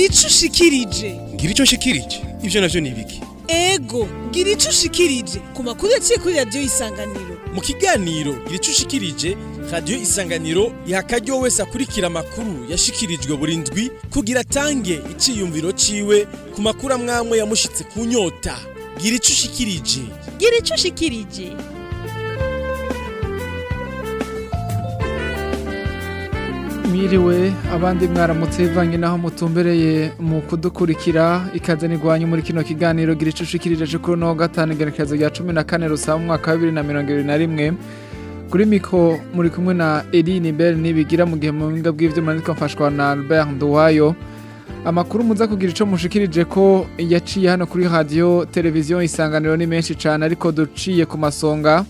gira ico ushikirije. Ngira icyo nshikirije ibyo navyo ni ibiki? Ego gira ico ushikirije. Ku makuru yaciye kuri radiyo isanganiro. Mu kiganiro gira icyo ushikirije radiyo isanganiro iha akaryo wese akurikira amakuru yashikirijwe buri ndwi kugira atange iciyumviro ciwe ku makuru amwamwe yamushitse ku nyota. Gira ico ushikirije. Gira icyo ushikirije. Mwiriwe abandi mwaramutse bivanye naho mutumbereye mu kudukurikira ikaze nigwanye muri kino kiganiro gira ico ushikirije kuri no gatanu igerekezo rya cumi na kane rusaba mu mwaka wa bibiri na mirongo ibiri na rimwe. Kuri miko muri kumwe na Eline Bell nibigira mu gihe mu buhinga bw'ivyuma nitwa mfashwa na Albert Nduwayo. Amakuru muza kugira ico mushikirije ko yaciye hano kuri radio televiziyo isanganiro ni menshi cane ariko duciye ku masonga.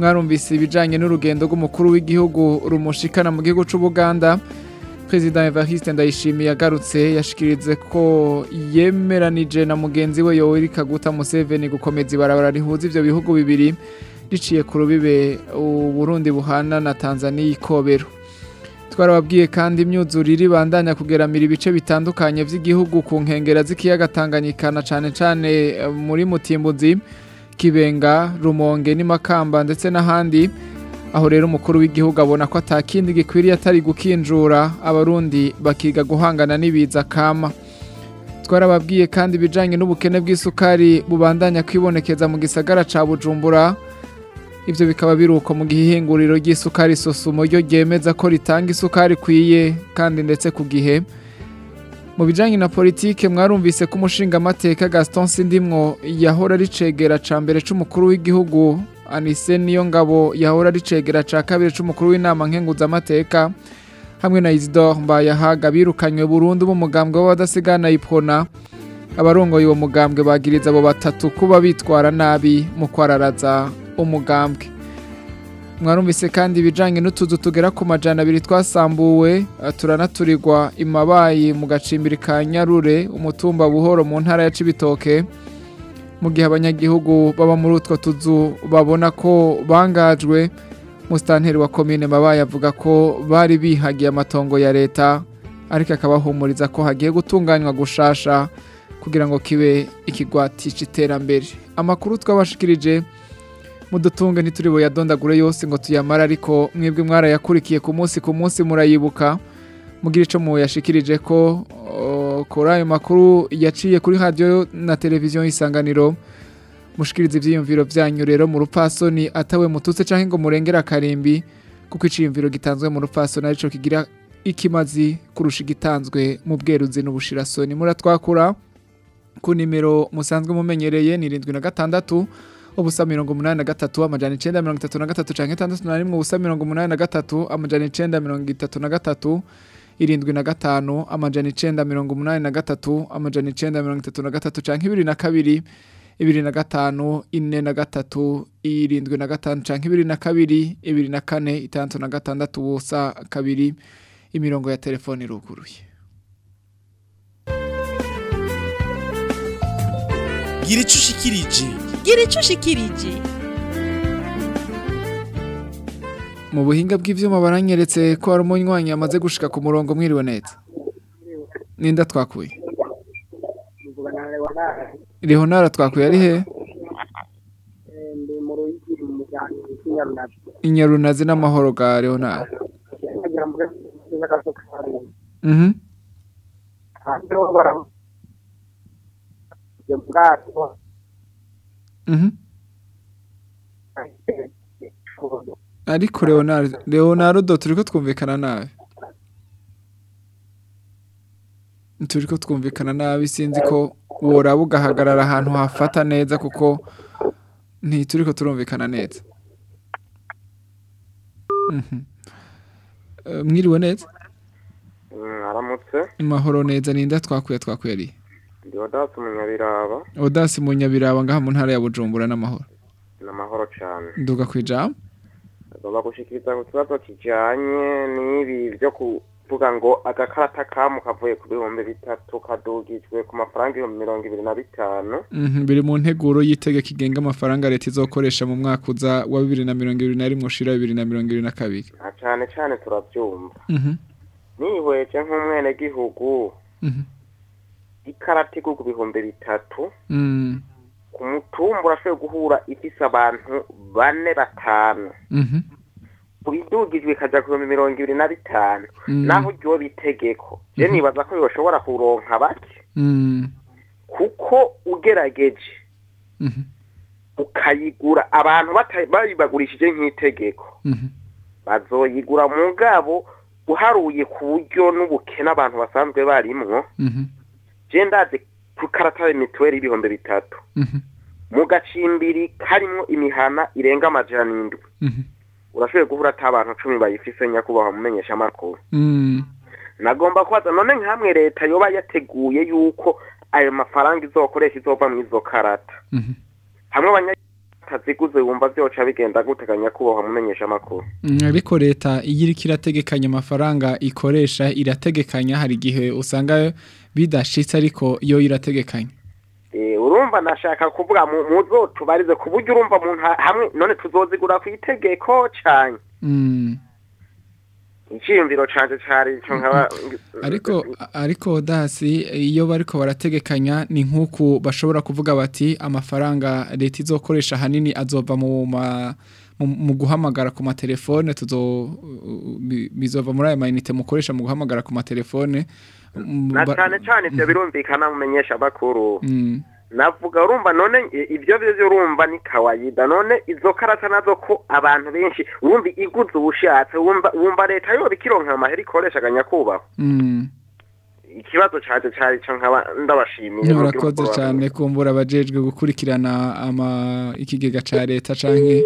Mwarumvise ibijanye n'urugendo rw'umukuru w'igihugu rumushikana mu gihugu c'Ubuganda President Evariste Ndayishimiye yagarutse yashikirize ko yemeranije na mugenzi we Yoweri Kaguta Museveni gukomeza ibarabara rihuza ivyo bihugu bibiri riciye ku rubibe Burundi buhana na Tanzania ikobero. Twarababwiye kandi imyuzurire ibandanya kugeramira ibice bitandukanye vy'igihugu ku nkengera z'ikiyaga Tanganyika na cane eh, muri Mutimbuzi Kibenga Rumonge n'imakamba ndetse n'ahandi aho rero umukuru w'igihugu abona ko atakindi gikwiriye atari gukinjura abarundi bakiga guhangana n'ibiza kama. Twarababwiye kandi ibijanye n'ubukene bw'isukari bubandanya kwibonekeza mu gisagara ca Bujumbura. Ivyo bikaba biruko mu gihe ihinguriro ry'isukari sosumo ryo ryemeza ko ritanga isukari ikwiye kandi ndetse ku gihe. Mu bijanye na politike mwarumvise ko umushingamateka Gaston Sindimwo yahora ricegera ca mbere c'umukuru w'igihugu Anise niyo ngabo yahora ricegera ca kabiri c'umukuru w'inama nkenguzamateka hamwe na Isidore Mbayahaga birukanywe burundu mu mugambwe w'abadasigana ipona abarongoye uwo mugambwe bagiriza abo batatu kuba bitwara nabi mu kwararaza umugambwe. Mwarumvise kandi ibijanye n'utuzu tugera ku majana abiri twasambuwe eh, turanaturirwa imabayi mu gacimbiri ka Nyarure umutumba buhoro mu ntara ya Cibitoke mu gihe abanyagihugu baba muri utwo tuzu babona ko bangajwe. Musitanteri wa komine mabayi avuga ko bari bihagiye amatongo ya leta ariko akabahumuriza ko hagiye gutunganywa gushasha kugira ngo kibe ikigwati c'iterambere. Amakuru twabashikirije mudutunge ntituri buyadondagure yose ngo tuyamara ariko mwebwe mwarayakurikiye ku munsi ku munsi murayibuka. Mugira ico muyashikirije ko o, kuri ayo makuru yaciye kuri radio na televiziyo isanganiro mushikiriza ivyiyumviro vyanyu rero mu rupfasoni atawe mututse canke ngo murengera akarimbi kuko iciyumviro gitanzwe mu rupfasoni arico kigira ikimazi kurusha igitanzwe mu bweruzi n'ubushirasoni muratwakura ku nimero musanzwe mumenyereye ni irindwi na gatandatu ubusa mirongo umunani na gatatu amajana icenda mirongo itatu na gatatu canke itandatu na rimwe ubusa mirongo umunani na gatatu amajana icenda mirongo itatu na gatatu irindwi na gatanu amajana icenda mirongo umunani na gatatu amajana icenda mirongo itatu na gatatu canke ibiri na kabiri ibiri na gatanu ine na gatatu irindwi na gatanu canke ibiri na kabiri ibiri na kane itandatu na gatandatu ubusa kabiri. Imirongo ya telefoni iruguruye. Gira ico ushikirije. Gira icyo ushikirije. Mu buhinga bw'ivyuma baranyeretse ko hari umunywanyi yamaze gushika ku murongo mwiriwe neza. Ninda twakuye. Leonara twakuye ari he? Inyarunazi n'amahoro ga kari mhm hanze ho bara ibyo bwato mhm ariko Leonard Leonardo turiko twumvikana nabi turiko twumvikana nabi sinzi ko woraba ugahagarara ahantu hafata neza kuko ntituriko turumvikana neza. Mhm. Eh, mwiriwe neza? Aramutse. Imahoro neza ninda twakuye twakuye ari? Ndi wadasi umunyabiraba. Odasi mu nyabiraba ngaha mu ntara ya bujumbura n'amahoro. Ni amahoro cyane nduga kwijambo agomba gushikiriza ku kibazo kijanye n'ibi byo kuvuga ngo agakarata kamu kavuye ku bihumbi bitatu kadugijwe ku mafaranga ibihumbi mirongo ibiri na bitanu. Mhm, biri mu nteguro y'itegeko igenga amafaranga leta izokoresha mu mwaka uza wa bibiri na mirongo ibiri na rimwe ushira bibiri na mirongo ibiri na kabiri. Na cane cane turavyumva Mhm, nihweje nk'umwenegihugu. Mhm, ikarata igurwa ibihumbi bitatu Mm. ku mutumba urashoboye guhura ifise abantu bane batanu Mhm. ubidugijwe ikaja ku bihumbi mirongo ibiri na bitanu Mm. naho ryoba itegeko je nibaza ko yoshobora kuronka bake Mm. kuko ugerageje Mhm. ukayigura abantu bayibagurishije nk'itegeko bazoyigura mugabo uharuye ku buryo n'ubukene abantu basanzwe barimwo. Je ndazi ku karata ya mituweli y'ibihumbi bitatu Mhm. mu gacimbiri karimwo imihana irenga amajana indwi Mhm. urashoboye guhura ata abantu cumi bayifise nyakubahwa mumenyesha amakuru Mm. nagomba kubaza none nkamwe leta yoba yateguye yuko ayo mafaranga izokoresha izova mu izo karata Mhm. hamwe abanyataziguze wumva vyoca bigenda guteganya kuboha mumenyesha amakuru. Mm, ariko leta iyo iriko irategekanya amafaranga ikoresha irategekanya hari igihe usanga bidashitse ariko yo irategekanya. Eh, urumva nashaka kuvuga mu- muzotubarize ku buryo urumva hamwe none tuzozigura ku itegeko cane Mm. cari ico nkaba ariko ariko dasi iyo bariko barategekanya ni nk'uku bashobora kuvuga bati amafaranga leta izokoresha hanini azova mu ma mu- guhamagara ku matelefone bizova muri ayo mayinite mukoresha mu guhamagara ku matelefone Mm, na ba- cane cane ivyo birumvikana mumenyesha amakuru Mm. Navuga urumva none i- ivyo vyo urumva ni kawaida. None izo karata na zo ko abantu benshi urumva iguze ubushatse wumva wumva leta yoba ikironka amahera ikoreshaga nyakubahwa Mm. ikibazo canje cari ico nkaba ndabashimiye. Murakoze cyane kumbura abajejwe gukurikirana ama ikigega ca leta canke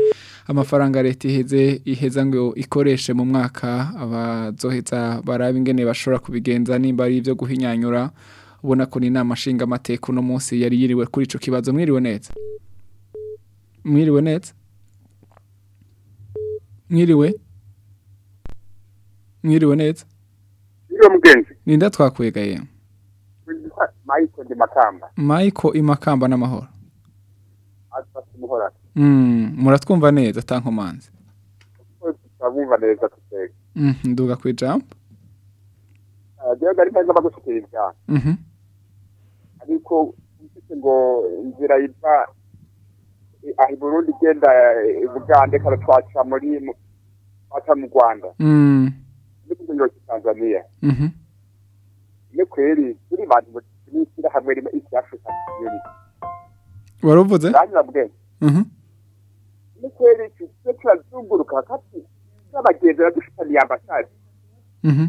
amafaranga leta iheze iheza ngo ikoreshe mu mwaka abazoheza baraba ingene bashobora kubigenza nimba ari ivyo guhinyanyura. Ubona ko ni inama nshinga amateka uno munsi yari yiriwe kuri ico kibazo. Mwiriwe neza? Mwiriwe neza? Mwiriwe? Mwiriwe neza? Iyo mugenzi ninda twakwegaye mayiko ndi makamba. Michael imakamba n'amahoro. Afata umuhora Mm, muratwumva neza tankomanzi. turabumva neza tutega Mhm, nduga kwijambo. jewe gari neza bagushikiriza Mhm. Ariko ngo inzira iva aho i burundi igenda bugande kare twaca muri mu- twaca mu rwanda Mm. ni kugenda tanzania Mhm. ni kweri turi bantu n'ishyirahamwe rimwe african community Waruvuze? uranyura bwenge Mhm. ni kweri tujye turazunguruka hagati n'abagenzi badufitaniye ambasade Mhm.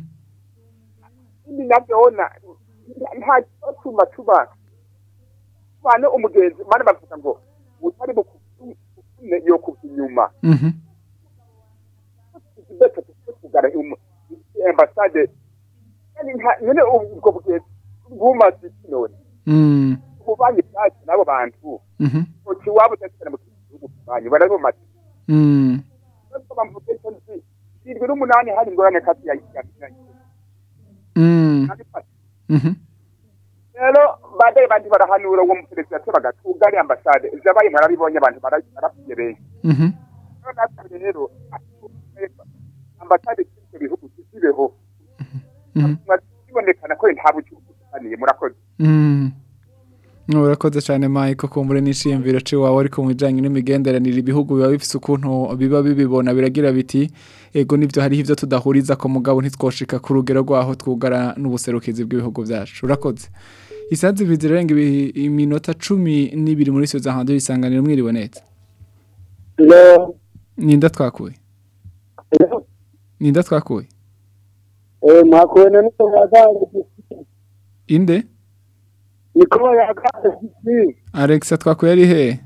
ibi navyona nta cyatuma tuba bane umugenzi mane bavuga ngo utari bukune yo kuva inyuma Mhm. bete tukugara ambasade yani nta- nyene ubwo bugenzi bumaze none Mm. ububanyi bwacu n'abo bantu Mhm. uti waba udakenera mu gihugu banyu barabumaze Mm. nubwo bamvuga icyo nzi irindwi n'umunani hari ingorane kasi ya ya Mm. Mhm. Rero badaye bandi barahanura uwo muperezida bagatuga ari ambasade zabaye mwarabibonye abantu bara- barapfuye benshi Mhm. rero natwe rero ambasade z'ibyo bihugu zibeho Mhm. bibonekana ko nta bucuruzi bufaniye murakoze. Urakoze cyane Mike kumbure n'ishimviro ciwawe ariko mu bijanye n'imigenderanire ibihugu biba bifise ukuntu biba bibibona biragira biti ego nivyo hariho ivyo tudahuriza ko mugabo ntitwoshika ku rugero rwaho twugara n'ubuserukizi bw'ibihugu vyacu urakoze. Isazi bizirenga ibi- iminota cumi n'ibiri muri sio za hando isanganiro mwiriwe neza. Ninda twakuye ninda twakuye yagare inde? Niko yagare Alexa twakuye ari he?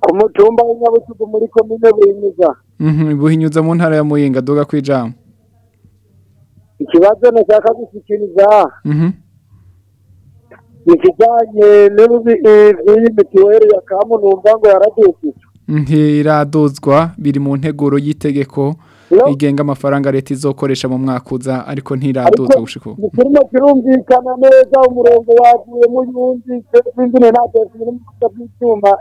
Ku mutumba w'inyabutugu muri komine buhinyuza. Mhm buhinyuza mu ntara ya Muyinga duga kwijambo ikibazo nashaka gushyikiriza Mhm. ni ikijyanye n'iyi mituweli ya kamu numva ngo yaradukije ntiraduzwa biri mu nteguro y'itegeko. Igenga amafaranga leta izokoresha mu mwaka uza ariko ntiraduzwa gushika ubu ni kirimo kirumvikana neza umurongo wavuyemo yundi sinzine nta tesi muri musa bw'icyuma.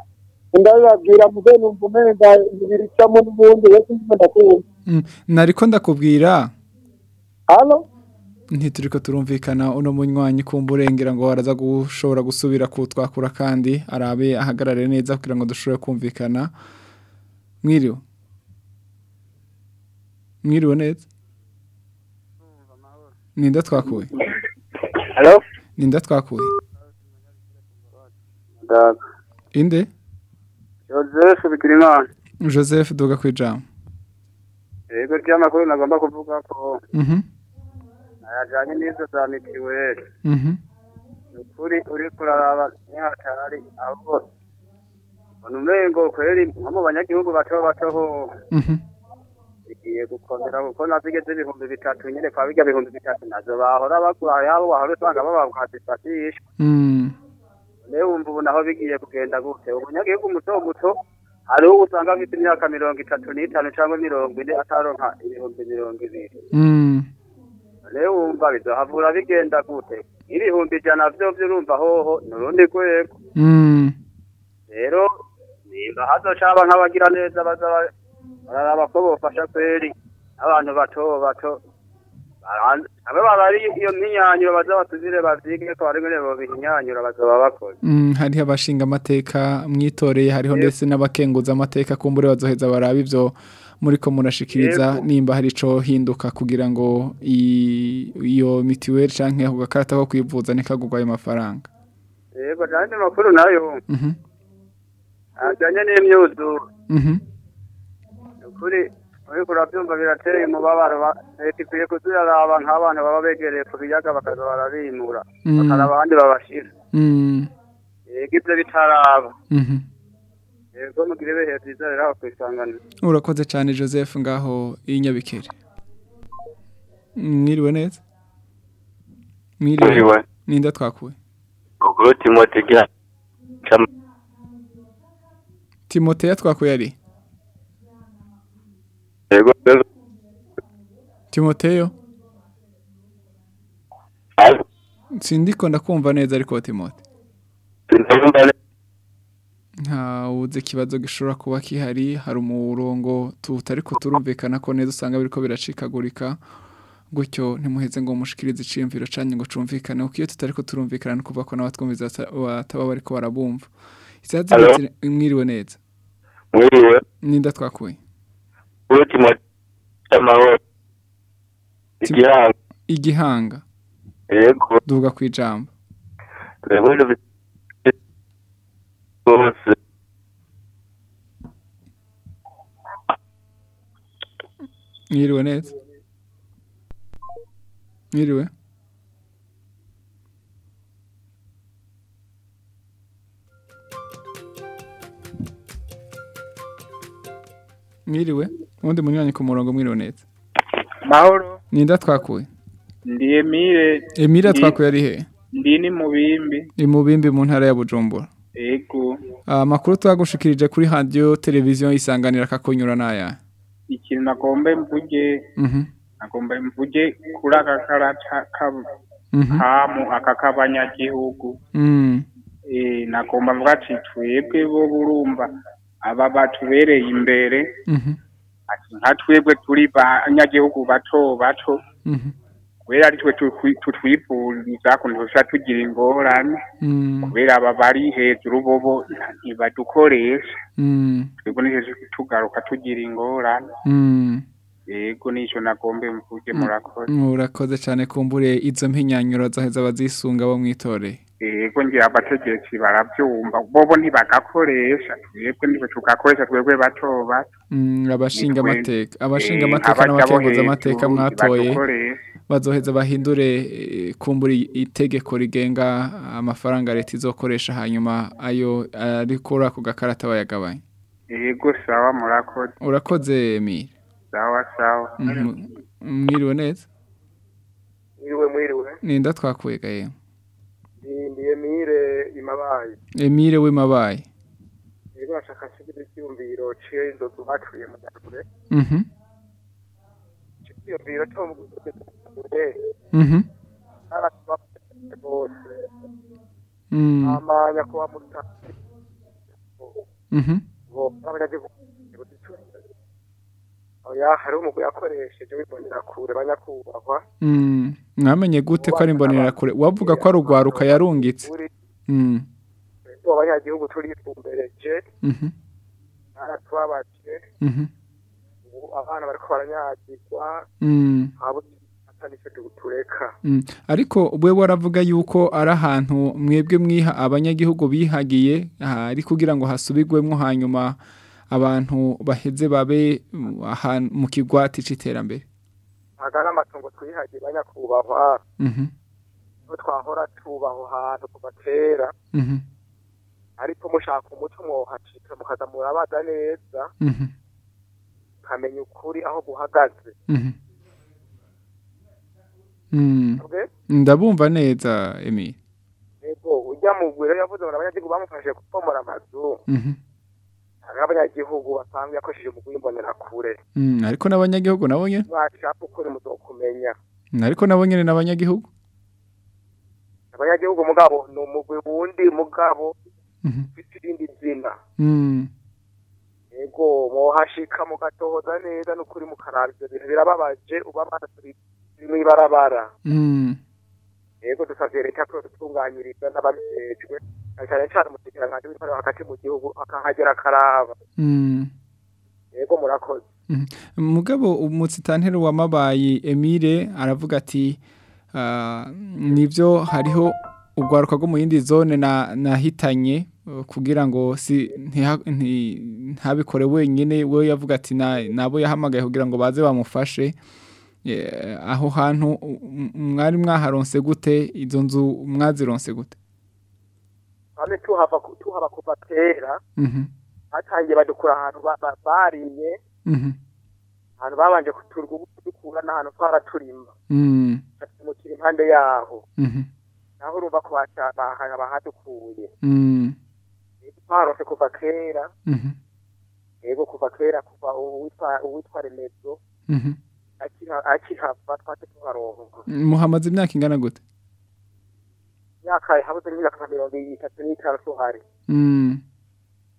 Ndabibabwira mube numva umenga ibiri icamo n'ubundi wese ndimo ndakumva Mm, nariko ndakubwira. Hano ntituriko turumvikana uno munywanyi kumva urengera ngo araza gushobora gusubira kutwakura kandi arabe ahagarare neza kugira ngo dushobore kumvikana. Mwiriwe. Mwiriwe neza ninda twakuye Hello? ninda twakuye inde Joseph Bikirimana. joseph duga ku ijambo Yego ry'amakuru nagomba kuvuga ko mhm. ayajanye n'izo za mitiweli. mhm. Ukuri uri kuraraba nihatari ahubwo umengo kweri nko mu banyagihugu bato bato ho. Mhm igiye gukomera kuko nazigeze ibihumbi bitatu nyine kwa bijya bihumbi bitatu na zo bahora bagura. Yabo wahora usanga babakazifashisha mm rero wumva ubu naho bigiye kugenda gute. Umunyagihugu muto muto hariho uwo usanga afite imyaka mirongo itatu n'itanu cyangwa mirongo ine ataronka ibihumbi mirongo ibiri. Rero wumva bizohavura bigenda gute? Ibihumbi ijana vyo urumva hoho ni urundi rwego. Mm rero nimba hazocaba nk'abagira neza baza ba- bararaba ko bofasha kweri abantu bato bato abe babari iyo myinyanyuro baza batuzire bavyige ko bari ngene bobihinyanyura bazoba bakoze. Mm, hariho abashinga amateka mwitoreye hariho ndetse n'abakenguza amateka kumbure bazoheza baraba ivyo muriko murashikiriza nimba hari ico hinduka kugira ngo iyo mitiweli canke ako gakarata ko kwivuza ntikagurwa ayo mafaranga. Yego nandi makuru na yo. Mhm. Ajanye n'imyuzure. Ukuri uriko uravyumva birateye umubabaro ba- leta ikwiye kuziraraba nk'abantu baba begereye ku biyaga bakaza barabimura Mm. bakaraba abandi babashira. Mm. Yego ivyo bitaraba. Mhm yego mugire ibihe vyiza rero aho kwisanganira urakoze cyane joseph ngaho inyabikere mwiriwe neza? Mwiriwe? Ninda twakuye Ukuru Timote gira chama timoteya twakuye ari? Timoteyo sindiko ndakumva neza ariko timote ntawuzi ikibazo gishobora kuba kihari hari umurongo tutariko turumvikana ko neza usanga biriko biracikagurika gutyo ntimuheze ngo mushikirize iciyumviro canyu ngo cumvikane kuko iyo tutariko turumvikana no kuva ko n'abatwumviza bata- bataba bariko barabumva isaha zibiri mwiriwe neza mwiriwe ninda twakuye Ukuru Timote cy'amahoro. Igihanga. Igihanga. Yego. Duvuga ku ijambo. Mwiriwe neza? Mwiriwe? Mwiriwe? Ubundi munywanyi ku murongo mwiriwe neza mahoro. Ninda twakuye ndi emile. Emira Ni- twakuye ari he? Ndi ni mubimbi. Ni mu bimbi mu ntara ya bujumbura. Ego amakuru twagushikirije kuri radiyo televiziyo isanganira akakunyura n'aya. Ikintu nagomba mvuge. Mhm, nagomba mvuge kuri aka karata mhm, kamu aka k'abanyagihugu. Mm, Eh, nagomba mvuga ati twebwe bo burumva aba batubereye imbere. Mhm, nka twebwe turi banyagihugu bato bato. Mhm, kubera ari twe tutwi- tutwivuriza kuntu tuca tugira ingorane. Mm, kubera aba bari hejuru bobo ntibadukoresha mm, twebwe niheje tugaruka tugira ingorane. Mm. Yego nico nagombe mvuge murakoze. Urakoze cyane kumbure izo mpinyanyuro zaheza abazisunga bo mwitoreye. Yego ngira abategetsi baravyumva bobo ntibagakoresha twebwe ni we tugakoresha twebwe bato bato. Mm, abashinga Nitwe- amateka abashinga Eh, amateka n'abakenguza amateka mwatoye. bazoheza bahindure eh, kumbura itegeko rigenga amafaranga leta izokoresha hanyuma ayo ari kuri ako gakarata bayagabanya yego sawa murakoze. Urakoze emile. Sawa sawa. Mhm. mwiriwe neza mwiriwe mwiriwe ninda twakuye gaye ndi emile imabaye emile w'imabaye rero bashaka nshigire icyumviro ciyo izo tubacuye mu nyarugure Mhm, icyumviro cyo mu mhm, n'abatubafite bose amanya kuba mhm, ngo n'abanyagihugu oya hari umugwi yakoresheje wibonera kure banyakubahwa mm. mwamenye gute ko ari imbonerakure wavuga ko ari urwaruka yarungitse Mm, Ego abanyagihugu turifumbereje mhm, aratubabaje mhm, ubu abana bariko baranyagirwa. Mm, mm. ariko we waravuga yuko ari ahantu mwebwe mwiha abanyagihugu bihagiye ari kugira ngo hasubigwemo hanyuma abantu baheze babe ahantu mu kigwati c'iterambere. Ntago ari amatongo twihagiye banyakubahwa Mhm, ni ho twahora tuba aho hantu kuva kera mhm, ariko mushaka umuco mwohacika mukaza murabaza neza. Mhm, ukamenya ukuri aho guhagaze. Mhm. Mm, ndabumva neza Emile. Ego ujya mu bwiro yavuze ngo abanyagihugu bamufashije gupomora amazu. Mhm, abanyagihugu basanzwe yakoresheje umugwi w'imbonerakure mm, ariko n'abanyagihugu nabo nyene? Mwashaka ukuri muzokumenya Mm, ariko nabo nyene n'abanyagihugu? Abanyagihugu mugabo ni umugwi wundi mugabo Mhm, ufite irindi zina. Mm, ego mwohashika mugatohoza neza n'ukuri mukaraba ivyo bintu birababaje uba amaso turi mw'ibarabara. Mm. ego dusavye leta ko dutunganyiriza n'ababijejwe. Na cane cane umutekeranganji w'intwaro hagati mu gihugu akahagera akaraba. Mm. ego murakoze. Mugabo umutsitanteri wa mabayi Emile aravuga ati ah, nivyo hariho urwaruka rwo mu yindi zone na nahitanye kugira ngo si ntabikore wenyine. We yavuga ati na- nabo yahamagaye kugira ngo baze bamufashe. Aho hantu mwari mwaharonse gute? Izo nzu mwazironse gute? Hamwe tuhava tuhaba kuva kera Mhm, hatangiye badukura ahantu ba- ba- barimye mhm, ahantu babanje kuturwa kudukura n'ahantu twaraturima mm, mukira impande yaho. Naho urumva ko bahadukuye. Twarose kuva kera. Yego kuva kera kuva uwitwa remezo. Akiha- akihava twace tuharonka muhamaze imyaka ingana gute? Imyaka habuze nk'imyaka nka mirongo itatu n'itanu tuhari Mm.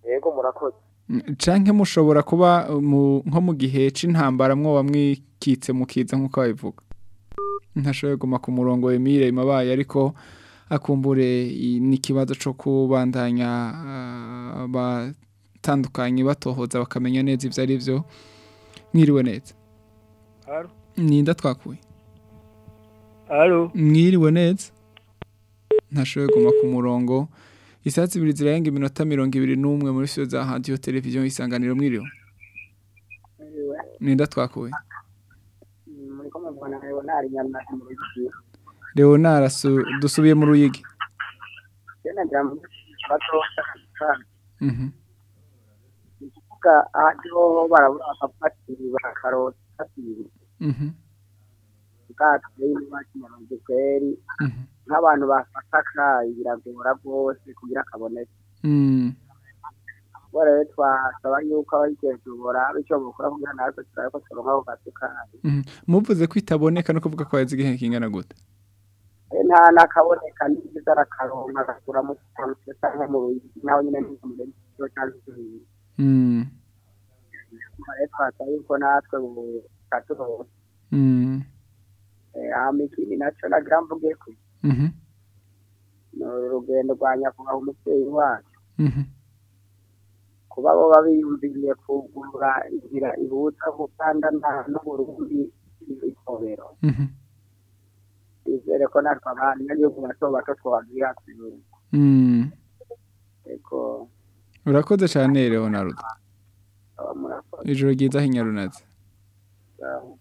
yego murakoze. Canke mushobora kuba mu- nko mu gihe c'intambara mwoba mwikitse mukiza nk'uko babivuga ntashoboye guma ku murongo Emile mabaye ariko akumbure n'ikibazo co kubandanya ah, batandukanye batohoza bakamenya neza ivyo ari vyo. Mwiriwe neza. Ninda twakuye mwiriwe neza. Ntashoboye guma ku murongo. Isaha zibiri zirarenga iminota mirongo ibiri n'umwe muri studio za radiyo televiziyo isanganiro mwiriwe. Ninda twakuye leonard dusubiye mu ruyigi. Mhm, kuvuga ahariho barabura abapatiri bakarota patiri mhm, bwacu y'iwacu mu rugi kweri. Mhm, nk'abantu bafata akayi biragora rwose kugira kaboneke. Mm, ubwo rero twasaba yuko ababijejwe boraba icyo bukora kugira natwe turabe ko turonka ako kazi kayo mhm. muvuze ko itaboneka no kuvuga ko yazi igihe kingana gute? Eh, nta nakaboneka n'igize arakaronka agakura mu kitamutse cyangwa mu ruyigi naho nyine ntikumure n'icyo cyangwa ikindi Mm, rero twasaba yuko natwe bukaturonka mm, hama ikindi na cyo nagira mvuge ni urugendo rwa nyakubahwa umubyeyi wacu. Mhm, kuba bo babiyumviriye kugurura inzira ihuza uganda n'uburundi ikobero mhm, izere ko natwe abanyagihugu bato bato twagira kuyumva mm. urakoze leonard aba murakoze. Ijoro ryiza hinyarunazi Sawa.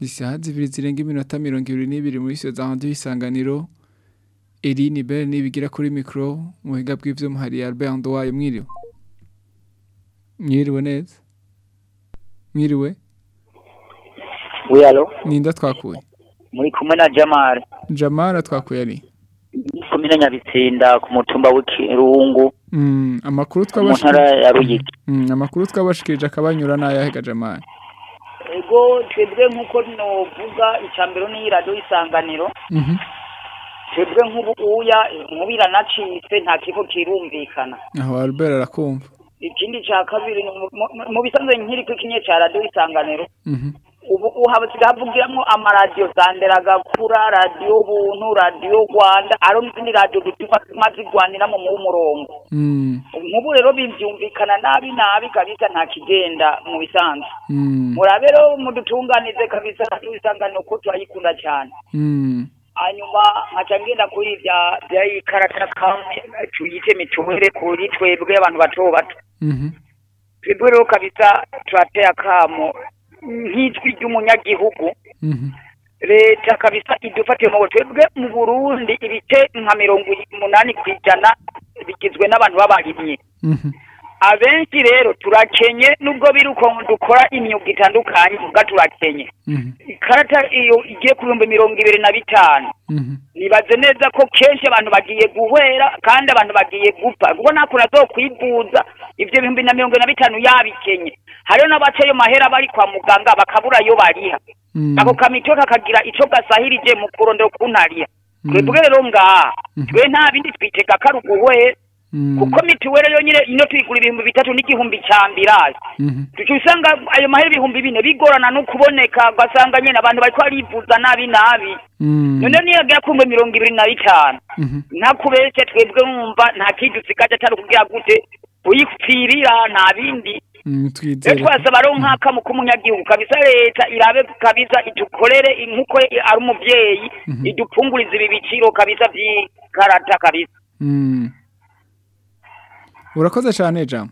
Isaha zibiri zirenga iminota mirongo ibiri n'ibiri muri za radiyo isanganiro. Eline Bell nibigira kuri mikro mu buhinga bw'ivyuma hari Albert Nduwayo. Mwiriwe? Mwiriwe neza? Mwiriwe? Oui, alo. ninda twakuye. Muri kumwe na Jamal. Jamara twakuye ari? Komine Nyabitsinda ku mutumba w'Ikirungu mm, amakuru twabashikirije mm, amakuru twabashikirije akabanyura n'ayahega Jamara ego twebwe nk'uko novuga icambere ni radiyo isanganiro mhm. twebwe nk'ubu uya inkuba iranacitse nta kigo kirumvikana. Aho Albert arakumva. Ikindi ca kabiri mu- bisanzwe nkiri ku kinye ca radiyo isanganiro mhm. Ubu ubu hasigaye havugiramwo amaradiyo sandera agakura radiyo buntu radiyo rwanda ariho n'izindi radiyo dutuma zigwaniramo mu murongo Mm. nk'ubu rero bibyumvikana nabi nabi kabisa nta kigenda mu bisanzwe Mm. murabe rero mudutunganize kabisa radiyo isanganiro ko turayikunda cyane Mm. hanyuma nkaca ngenda kuri bya bya ikarata kamwe tuyite mituwere kuri twebwe abantu bato bato Mhm. twebwe rero kabisa turateye akamo nk'ijwi ry'umunyagihugu Mhm. leta kabisa idufatiye mu twebwe mu burundi ibice nka mirongo umunani ku ijana bigizwe n'abantu b'abarimyi Mhm. abenshi rero turakenye nubwo biri uko dukora imyuga itandukanye muga turakenye Mhm. ikarata iyo igiye ku bihumbi mirongo ibiri na bitanu nibaze neza ko kenshi abantu bagiye guhwera kandi abantu bagiye gupfa kuko nta kuntu azokwivuza ibyo bihumbi na mirongo ine na bitanu yabikenye hariho n'abaca ayo mahera bari kwa muganga bakabura ayo bariha Mm. ako kamito kakagira ico gasahirije mu kurondera ukuntariha Mm. twebwe rero ngaha twe nta bindi twitega Mm. kuko mituwere yonyine ino tuyigura ibihumbi bitatu n'igihumbi ca mbirasi Mhm. tuca usanga ayo mahera ibihumbi bine bigorana no kuboneka ugasanga nyene abantu bariko barivuza nabi nabi Mm. none niyo agera ku bihumbi mirongo ibiri na bitanu Mhm. ntakubeshe twebwe numva nta kindi usigaje atari kugira gute uyipfirira nta bindi Twasaba rero nk'akamu k'umunyagihugu kabisa leta irabe kabisa idukorere nk'uko ari umuvyeyi Mhm. idupfunguriza ibi biciro kabisa vy'ikarata kabisa. Mm. urakoze cyane jamu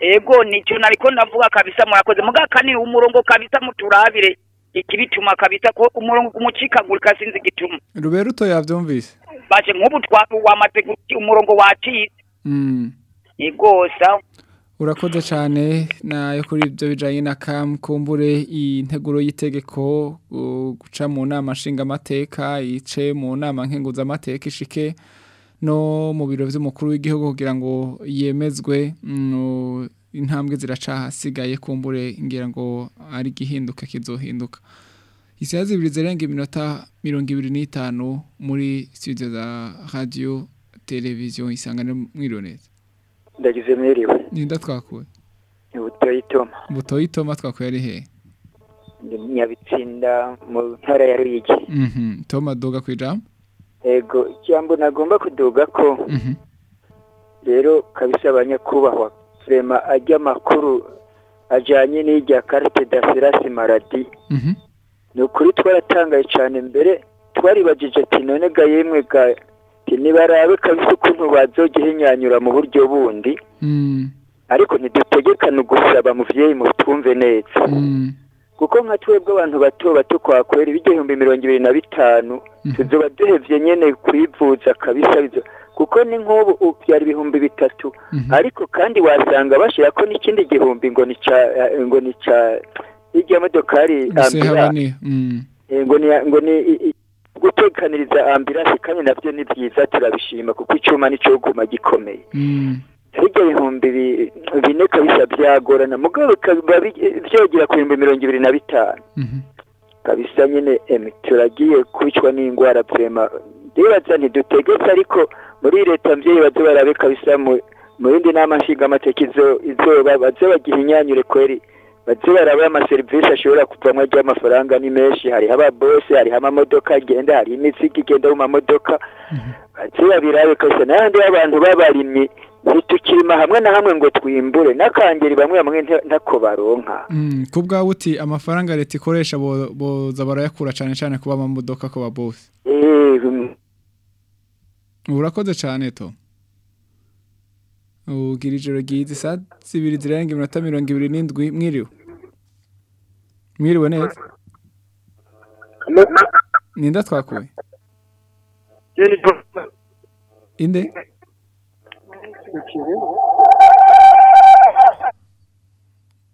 ego ni cyo nariko ndavuga kabisa murakoze. Mugakanire umurongo kabisa muturabire ikibituma kabisa ko umurongo umucikagurika sinzi igituma. Rube ruto yabyumvise baje nk'ubu twa wamaze guti umurongo wacitse Mm. ego sawa. Urakoze cyane na yo kuri ibyo bijyanye na kumbure integuro y'itegeko guca mu nama nshingamateka yice mu nama nkenguzamateka ishike no mu biro by'umukuru w'igihugu kugira ngo yemezwe mm, intambwe ziracahasigaye. Kumbure ngira ngo ari igihinduka kizohinduka. Isaha zibiri zirenga iminota mirongo ibiri n'itanu muri studio za radiyo televiziyo isangano mw'ironeza ndagize mwiriwe. Ninda twakuye ubutoyi toma butoyi itoma twakuye ari he? Ndi nyabitsinda mu ntara ya ruyigi. Mhm. Toma doga kwijambo ego ijambo nagomba kuduga ko mhm. rero kabisa abanyakubahwa vrema ajya amakuru ajanye n'irya carte d'assurance maladie mhm. Ni ukuri twaratangaye cyane mbere twaribagije ati none ga yemwe ga ati nibarabe kabisa ukuntu bazogihinyanyura mu buryo bundi. Mm. Ariko ntidutegekane gusaba muvyeyi mutwumve neza. Mm. Kuko nka twebwe abantu bato bato kwakwera ibihumbi mirongo ibiri na bitanu tuzoba duhevye nyene kwivuza kabisa kuko ni nk'ubu byari ibihumbi bitatu. Ariko kandi wasanga bashirako n'ikindi gihumbi ngo ni ca eh, ngo ni ca irya modokari guseha ambulance. Bane mm. Eh, ngo ni gutekaniriza ambulance kandi navyo ni vyiza turabishima kuko icuma nico guma gikomeye. Mm. Hirya ibihumbi bi- bine kabisa byagorana. Mugabo bikaba bi- vyogera ku bihumbi mirongo ibiri na bitanu. Mhm. Kabisa nyine turagiye kwicwa n'indwara vrema. Ndibaza ntidutegetse ariko muri leta mvyeyi baze barabe kabisa mu yindi nama nshingamateka izo izoba baze bagira inyanyure kweri baze barabe amaserivisi ashobora kuvamwo ry'amafaranga ni menshi. Hariho ababose hariho amamodoka agenda hariho imizigo igenda mu mamodoka. Baze babirabe kabisa n'ahandi y'abantu b'abarimyi ntitukirima hamwe na hamwe ngo twimbure. N'akangeri bamwe bamwe nta- ntako baronka. Mm kubwa uti amafaranga leta ikoresha bo- boza barayakura cyane cyane kuba amamodoka ko babose. Eh, mm, urakoze cyane to ugira ijoro ryiza. Saa zibiri zirenga iminota mirongo ibiri n'indwi. Mwiriwe. Mwiriwe neza. Ninda twakuye? Inde?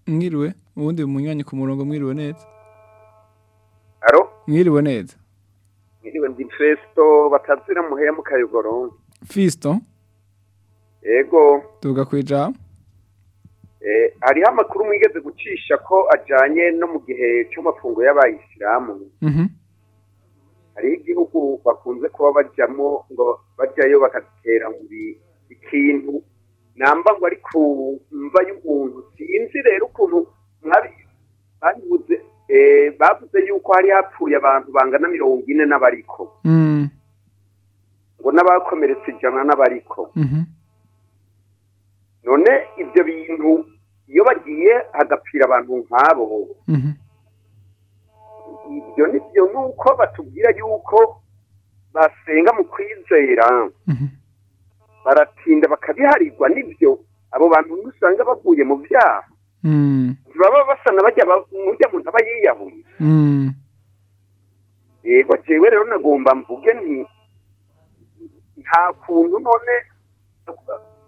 Mwiriwe? Ubundi munywanyi ku murongo mwiriwe neza? Aro? mwiriwe neza? Mwiriwe ndi Festo batazira muheya mu Kayogoro. fisto Ego, tuvuga ku ijambo? eh hariho amakuru mwigeze gucisha ko ajanye no mu gihe cy'amafungo y'abayisilamu. mhm Hariho igihugu bakunze kuba bajyamo ngo bajyayo bakatera muri ikintu namba ngo ari ku mva y'umuntu sinzi rero ukuntu mwabi babivuze eh, hari hapfuye abantu bangana mirongo ine n'abariko Mm. ngo n'abakomeretse ijana n'abariko Mhm. none ibyo bintu iyo bagiye hagapfira abantu nk'abo Mhm. ibyo ni byo nuko batubwira yuko basenga mu kwizera baratinda bakabiharirwa ni byo abo bantu usanga bavuye mu byaha Mm. baba basa na bajya ba- murya muntu aba yiyahuye Mm. yego jewe rero nagomba mvuge nti nta kuntu none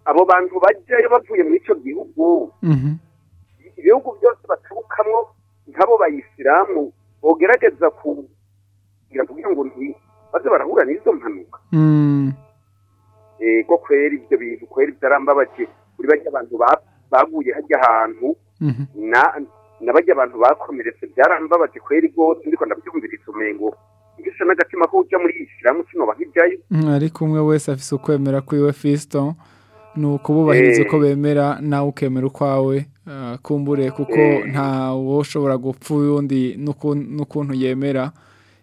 abo bantu bajyayo bavuye muri icyo gihugu Mhm. ibihugu byose baturukamwo nk'abo bayisilamu bogerageza kugira kugira ngo baze barahura n'izo mpanuka Mm. yego kwera ibyo bintu kwera byarambabaje kuri bajya abantu ba- baguye hajya ahantu Mhm. na bajya abantu bakomeretse byarambabaje kwera rwose ndiko ndabyumviriza umengo mbese n'agatima ko uja muri isilamu sinoba nk'ijyayo Mm, ariko umwe wese afise ukwemera kwiwe fisto ni ukububahiriza Eh. uko bemera nawe ukemera ukwawe ah, kumbure kuko Eh. nta woshobora gupfa n'uku- n'ukuntu yemera.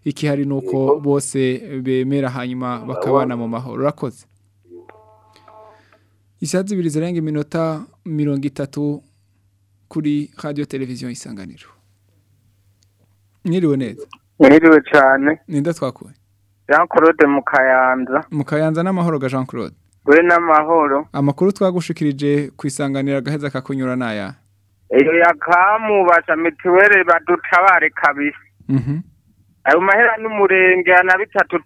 Ikihari ni uko bose bemera hanyuma bakabana mu mahoro. Urakoze. Isaha zibiri zirenga iminota mirongo itatu kuri radiyo televiziyo isanganiro. Mwiriwe neza? Mwiriwe cyane ninde twakuye jean claude mu kayanza mu kayanza n'amahoro ga jean claude we n'amahoro. Amakuru twagushikirije ku isanganiro agaheza kakunyura naya. Iyo yakamubasha mituweli badutabare kabisa Mhm. ayo mahera n'umurenge na bitatu.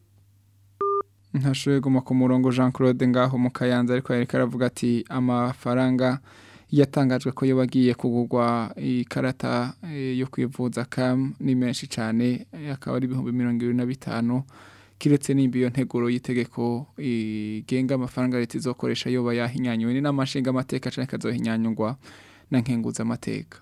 Ntashoboye guma ku murongo jean claude ngaho mu kayanza ariko yariko aravuga ati amafaranga yatangajwe ko yo bagiye kugurwa ikarata eh, yo kwivuza kam ni menshi cyane akaba ari ibihumbi mirongo ibiri na bitanu. Kiretse nimba iyo nteguro y'itegeko igenga amafaranga leta izokoresha yoba yahinyanyuwe ni n'amashinga amateka cyane kazohinyanyurwa na nkenguza amateka.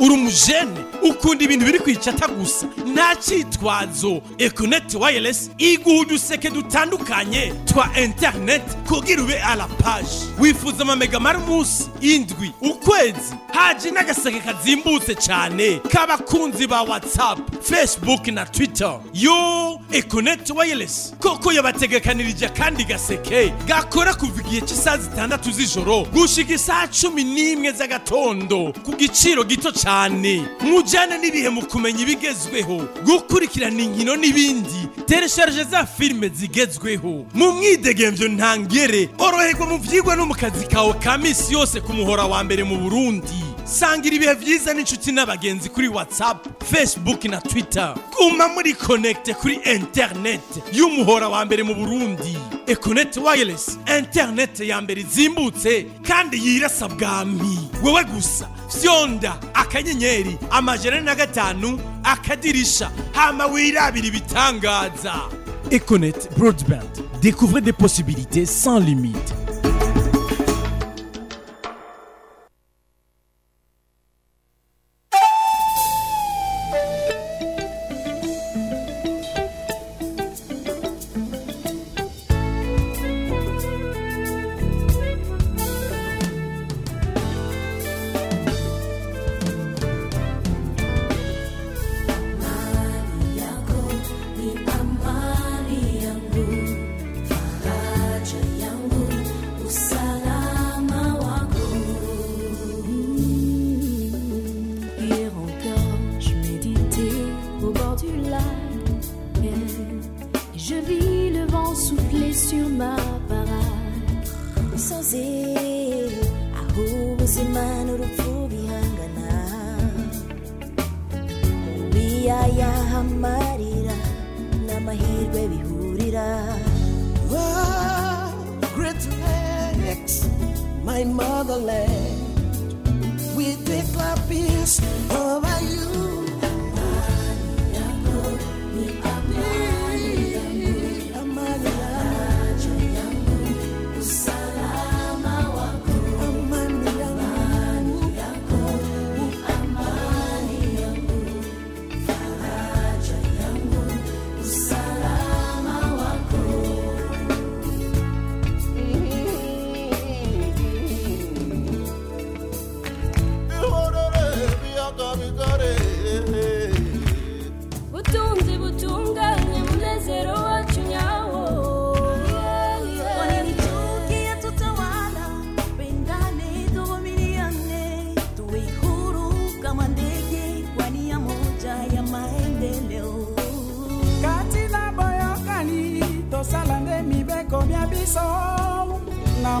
Uri umujene ukunda ibintu biri kwicata gusa. Nta cyitwazo. Ekoneti wayiresi iguha uduseke dutandukanye twa interineti kugira ube a la paje wifuza amamega mari umunsi indwi. Ukwezi? Haje n'agaseke kazimbutse cyane k'abakunzi ba watsapu fesibuke na twita yo ekoneti wayiresi koko yabategekanirije akandi gaseke gakora kuva igihe cy'isaha zitandatu z'ijoro gushika isaha cumi n'imwe z'agatondo ku giciro gito cyane mujyane n'ibihe mu kumenya ibigezweho? Gukurikirana inkino n'ibindi. Teresharije za filime zigezweho. Mu mwidegemvyo ntangere oroherwa mu vyigwa no mu kazi kawe ka misi yose ku muhora wa mbere mu burundi. Sangira ibihe vyiza n'inshuti n'abagenzi kuri whatsapp facebook na twitter. Guma muri connecte kuri internet y'umuhora wa mbere mu burundi. Econet wireless internet ya mbere izimbutse kandi yirasa bwami wewe gusa fyonda akanyenyeri amajana na gatanu akadirisha hama wirabira ibitangaza. Econet broadband découvrez des possibilités sans limite.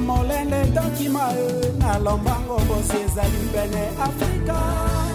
Molende tokima e na lombango bosi ezali pene afrika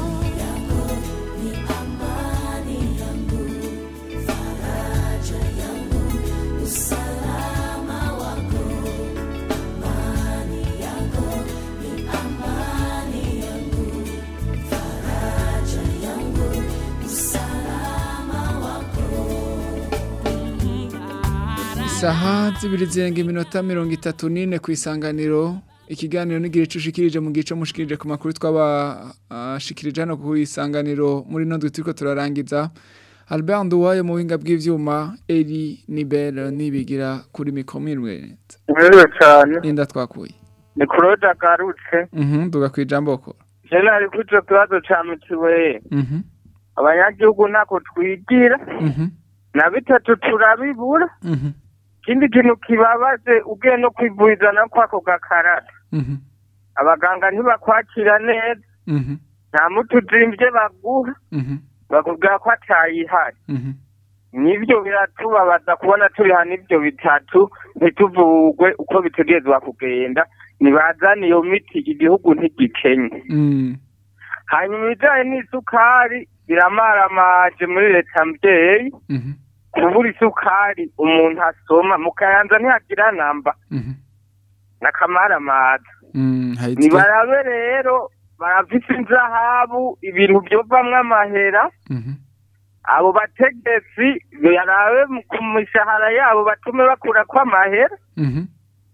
isaha zibiri zirenga iminota mirongo itatu n'ine ku isanganiro. Ikiganiro n'igihe cushikirije mu gice mushikirije ku makuru twabashikirije hano ku isanganiro muri no turiko turarangiza. Albert Nduwayo mu buhinga bw'ivyuma Eri Nibel nibigira kuri mikomirwe Mwiriwe cyane ninda twakuye. Ni Claude agarutse mhm duga kwijambo ko je nari kuri ico kibazo ca mituweli mhm. Abanyagihugu ntako twigira. Mhm. Na bitatu turabibura. Mhm. Ikindi kintu kibabaje ugiye no kwivuriza na kwako gakarata. Mhm. Abaganga ntibakwakira neza. Mhm. Nta muti uzimvye baguha. Mhm. Bakubwira ko atayihari. Nivyo biratubabaza kubona turi hano ivyo bitatu ntituvugwe uko bitegerezwa kugenda. Nibazane iyo miti igihugu ntigikenye mhm hanyuma ibijanye n'isukari biramaramaje muri leta mbyeyi. Kubura isukari umuntu asoma mu kayanza ntihagira namba. Mhm. N'akamaramaza mhm hayitwe nibarabe rero barafise inzahabu ibintu vyovamwo amahera. Mhm. Abo bategetsi barabe ku mishahara yabo batume bakurako amahera. Mhm.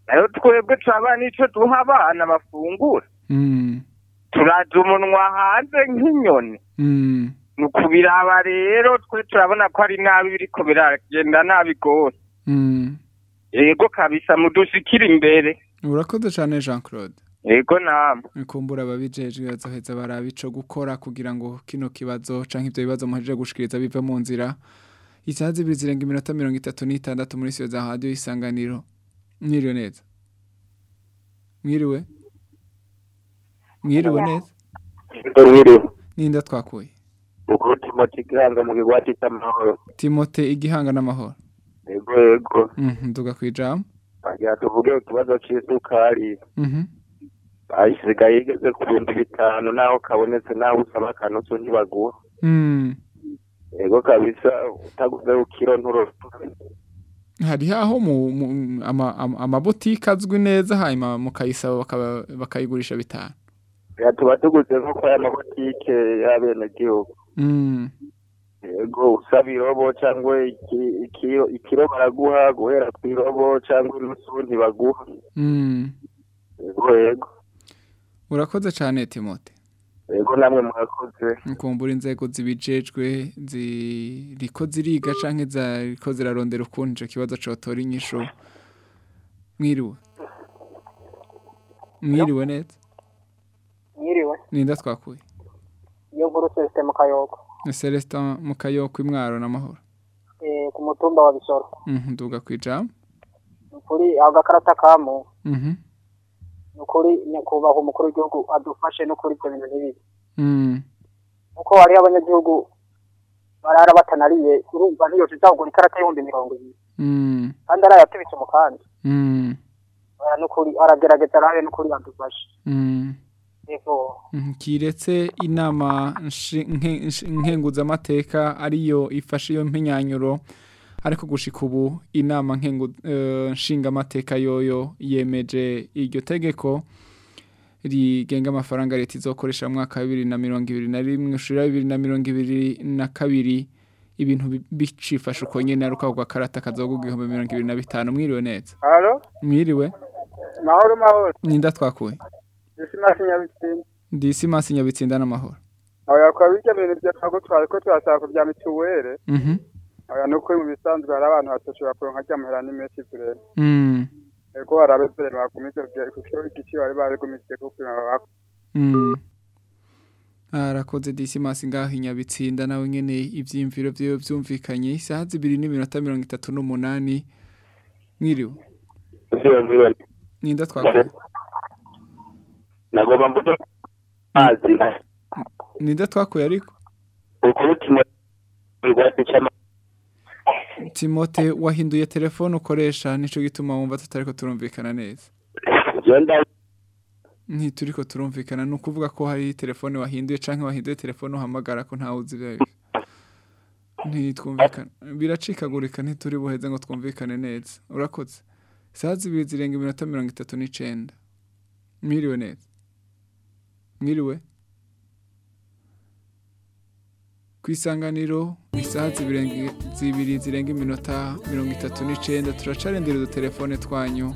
Nayo twebwe turaba n'ico duha abana bafungura mhm turaja umunwa hanze nk'inyoni. Mhm ni ukubiraba rero twe turabona ko ari nabi biriko biragenda nabi gose mhm yego kabisa mudushikira imbere. Urakoze cyane Jean Claude yego namwe kumbura ababijejwe bazoheza baraba ico gukora kugira ngo kino kibazo canke ivyo bibazo muhejeje gushikiriza bive mu nzira. Isaha zibiri zirenga iminota mirongo itatu n'itandatu muri siyo za radiyo isanganiro. Mwiriwe neza. Mwiriwe mwiriwe. neza? Mwiriwe. Ninda twakuye. Ukuru timoti gihanga mu kigwati c'amahoro timote igihanga n'amahoro. Yego yego. Mhm, nduga kwijambo bagira tuvuge ikibazo c'isukari Mhm, ayisigaye igeze ku bihumbi bitanu naho kabonetse naho usaba akanusu ntibaguha mm. yego kabisa utaguze ukiro nturofa hari aho amabutike azwi neza hanyuma mukayisaba bakayigurisha bitanu. Tuba tuguze nko kwa y'amabotike y'abenegihugu. Mm. yego usaba irobo cyangwa iki- ikiro baraguha guhera ku irobo cyangwa inusu ntibaguha. Mm. yego yego. Urakoze cyane timote yego namwe murakoze nkumbura inzego zibijejwe ziriko ziriga canke zariko zirarondera ukuntu ico kibazo cotora inyishu mwiriwe. Mwiriwe neza. Mwiriwe ninda twakuye? Iyo nkuru celestin mu kayoko ni celestin mukayoko imwaro n'amahoro eh, ku mutumba wa bisoro. Mhm, nduga kwijambo ni ukuri ako gakarata kamu. Mhm, ni ukuri nyakubahwa umukuru w'igihugu adufashe no kuri ibyo bintu ntibibi mm, kuko hariho abanyagihugu barara batanariye urumva ntiyo tuzagura ikarata y'ibihumbi mirongo ibiri. Kandi arayatubitse umukandi mm, Aya n'ukuri aragerageza arabe n'ukuri yadufashe. Mhm, kiretse inama nkenguzamateka ariyo ifashe iyo mpinyanyuro ariko gushika ubu inama eh, nshingamateka yoyo yemeje iryo tegeko rigenga amafaranga leta izokoresha mu mwaka wa bibiri na mirongo ibiri na rimwe ushira bibiri na mirongo ibiri na kabiri ibintu bi- bicifashe uko nyene ari uko karata kazoguga ibihumbi mirongo ibiri na bitanu. Mwiriwe neza? Mwiriwe? Mahoro mahoro. Ninda twakuye. Isimasi nyabitsinda ndisi masi nyabitsinda n'amahoro. Oya kwa bijya bintu bya twago twari ko turasaba kubya mituwere. Mhm. Oya nuko mu bisanzwe hari abantu batoshobora kuronka ryamahera ni menshi turere mm. Ego barabe turere bagumize kugira ku kiro igiciro bari barigumije ko kugira ngo bak- Mm. arakoze disimasi ngaho inyabitsinda nawe nyene ivyimviro vyiwe vyumvikanye. Isaha zibiri n'iminota mirongo itatu n'umunani. Mwiriwe. Ninda twakuye nagomba mvuga mazi. Ninda twakuye ariko? Rwatsi cyama timote wahinduye telefone ukoresha nico gituma wumva tutariko turumvikana neza. Genda ntituriko turumvikana ni ukuvuga ko hari telefone wahinduye canke wahinduye telefone uhamagara ko ntawe uzi ivyo arivyo. ntitwumvikana. Biracikagurika ntituri buheze ngo twumvikane neza. Urakoze isaha zibiri zirenga iminota mirongo itatu n'icenda. Mwiriwe neza. Mwiriwe ku isanganiro isaha zibiri zirenga iminota mirongo itatu n'icenda turacarindira udutelefone twanyu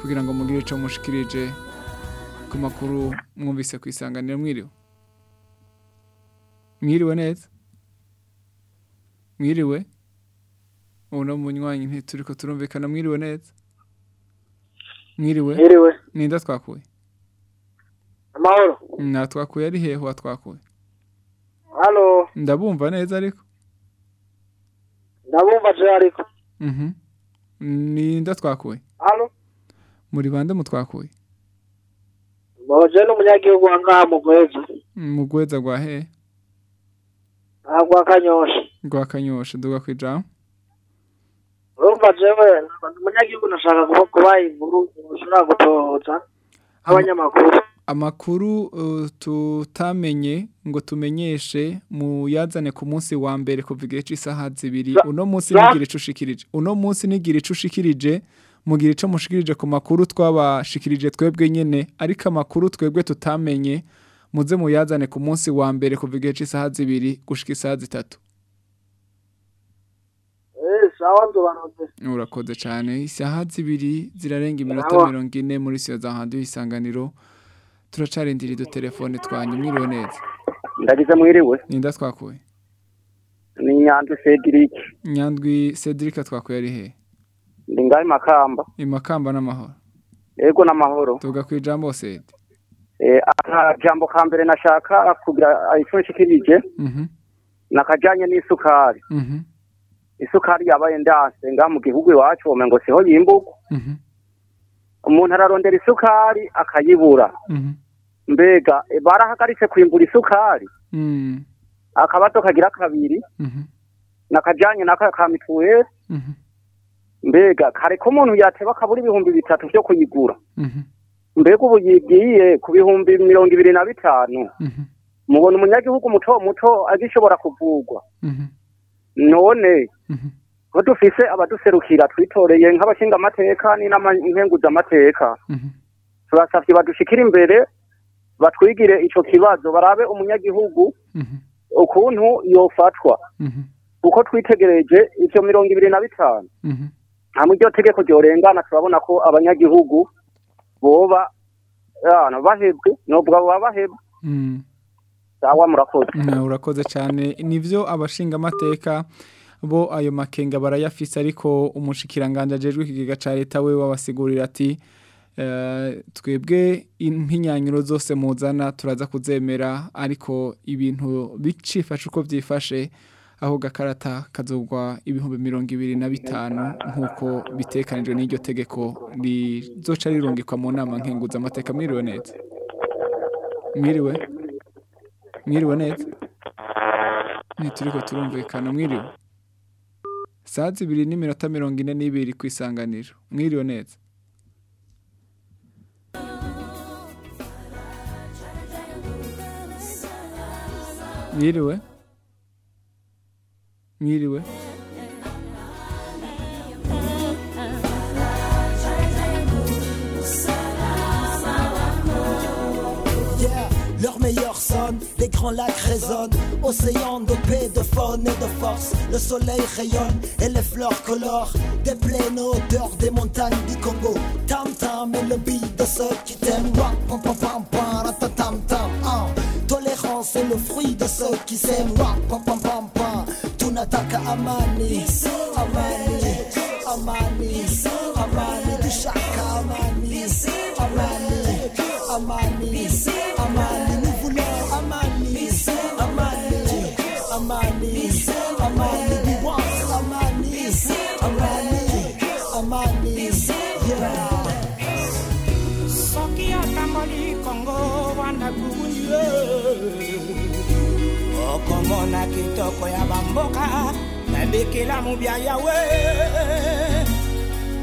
kugira ngo mugire ico mushikirije ku makuru mwumvise ku isanganiro mwiriwe mwiriwe neza? Mwiriwe? Uno munywanyi ntituriko turumvikana. Mwiriwe neza? Mwiriwe? Mwiriwe. ninda twakuye amahoro na twakuye ari hehe watwakuye halo. Ndabumva neza ariko. Ndabumva je ariko. Mhm. Ninda twakuye? Halo. Muri bande mutwakuye boje n'umunyagihugu wa ngaha mu gweza. Mu gweza rwa hehe? Aha gwa kanyosha. Rwa kanyosha. Duga kwijambo urumva jewe umunyagihugu nashaka kuba inkuru ushobora gutohoza nk'abanyamakuru amakuru uh, tutamenye ngo tumenyeshe muyazane ku munsi wa mbere kuva igihe cy'isaha zibiri. Uno munsi nigira ico ushikirije. Uno munsi nigira ico ushikirije mugira ico mushikirije ku makuru twabashikirije twebwe nyene. Ariko amakuru twebwe tutamenye muze muyazane ku munsi wa mbere kuva igihe cy'isaha zibiri gushika isaha zitatu. Eh urakoze cyane isaha zibiri zirarenga iminota mirongo ine muri siyo za handi isanganiro turacarindira udutelefone twanyu mwiriwe neza ndagize mwiriwe ninda twakuye? Ni nyandwi Cedric nyandwi cedric twakuye ari he? Ndi ngaho makamba. Imakamba n'amahoro. Yego n'amahoro. Tuga ku ijambo aka jambo ka mbere nashaka kugira ico nshikirije mhm. Nakajanye n'isukari. Mhm. Isukari yabaye ndanse. Ngaha mu gihugu iwacu wome ngo siho yimbuka. Mhm. Umuntu ararondera isukari akayibura. Mbega eh, barahagaritse kwimbura isukari. Mm. Akabato kagira kabiri. Mhm nakajanye naka ka mituweli. Mhm mbega kare ko umuntu yateba akabura ibihumbi bitatu vyo kuyigura. Mhm mbega ubu yigiye ku bihumbi mirongo ibiri na bitanu. Mubona umunyagihugu muto muto agishobora kuvugwa. None ko dufise abaduserukira twitoreye nk'abashingamateka n'inkenguzamateka Mhm. turasavye badushikire imbere batwigire ico kibazo barabe umunyagihugu Mhm. ukuntu yofatwa Mhm. kuko twitegereje ivyo mirongo ibiri na bitanu Mhm. hamwe iryo tegeko ryorengana turabona ko abanyagihugu boba yana bahebwe nobwo baba bahebwe Mm. sawa murakoze Na, urakoze cyane nivyo abashinga amateka bo ayo makenga barayafise ariko umushikiranganje ajejwe ikigega ca leta we wabasigurira ati twebwe impinyanyuro zose muzana turaza kuzemera ariko ibintu bicifashe uko vyifashe aho gakarata kazogwa ibihumbi mirongo ibiri na bitanu nk'uko bitekanijwe n'iryo tegeko rizoca rirungikwa mu nama nkenguza amateka. Mwiriwe neza mwiriwe? Mwiriwe neza ntituriko turumvikana. Mwiriwe? Saa zibiri n'iminota mirongo ine n'ibiri ku isanganiro. Mwiriwe neza mwiriwe Yeah, leur meilleur sonne, les grands lacs résonnent, océan de paix, de faune et de force. Le soleil rayonne et les fleurs colorent des plaines odeurs des montagnes du Congo. Tam tam et le beat de ceux qui t'aiment. Pam pam pam pam, ratatam tam. ah. Tolérance est le fruit de ceux qui s'aiment. Pam pam pam pam. Tunataka amani, amani, amani, amani, du chaka amani, amani, amani, amani, okomona kitoko ya bamboka nabekela mobia yawe.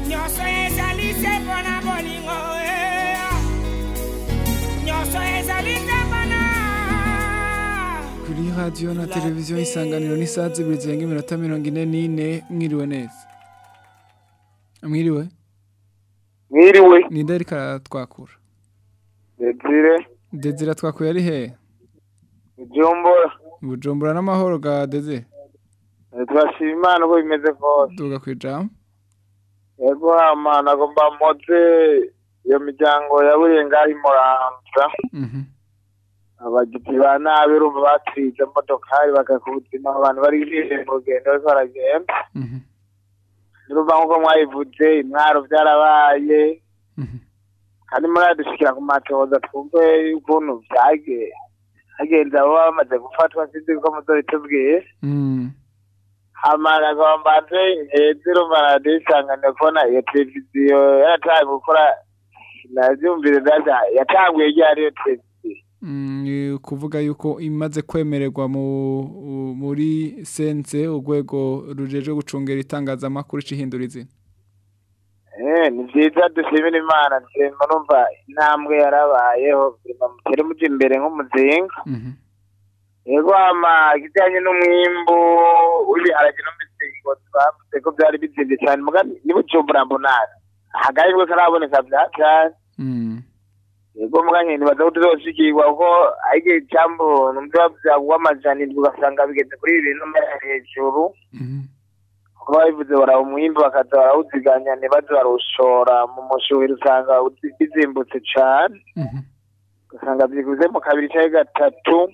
Nyonso ezali se mpona bolingo eh. nyonso ezali se mpona kuri radiyo na televiziyo isanganiro n'isaha zibiri zirenga iminota mirongo ine n'ine mwiriwe neza mwiriwe? Mwiriwe. Ninde ariko aratwakura Desire dezira twakuye ari hehe Bujumbura. Bujumbura n'amahoro ga deze turashima imana uko bimeze kose. Duga ku ijambo? Yego hama nagomba mpoze iyo miryango yaburiye ngaho imuramvya Mhm. abagizi ba nabi urumva batwize imodokari bagakubuzima abantu bari mu rugendo bariko baragenda. Urumva nk'uko mwabivuze intwaro vyarabaye. Kandi muradushikira ku matoza twumve ukuntu vyage hagenze abo bamaze gufatwa sinzi ko muzobitubwira Mm. hama nagomba nze nkeze urumva radiyo isanganiro kubona iyo televiziyo yaratangiye gukora navyumvire ndaja yatanguye ryari iyo televiziyo. Mm, ni ukuvuga yuko imaze kwemererwa muri sense urwego rujejwe gucungera itangazamakuru c'ihindura izina ni vyiza dushimira imana. Numva intambwe yarabayeho. Mutere muja imbere nk'umuzinga. Yego hama ikijanye n'umwimbu w'ibiharage n'imizingo twavuze ko vyari bizimvye cane muga ni bujumbura mbonana hagahirwe karaboneka vya cane yego muga nkene baza ko tuzoshikirwa kuko ariko icambu numva bavuze w'amajana indwi ugasanga bigeze kuri bibiri n'amajana hejuru. Kuko babivuze baraba umwimbu bakaza barawuziganya ntibaze barawushora mu mushuhiro usanga bizimbutse cane. Ugasanga vyiguze mu kabiri canke gatatu.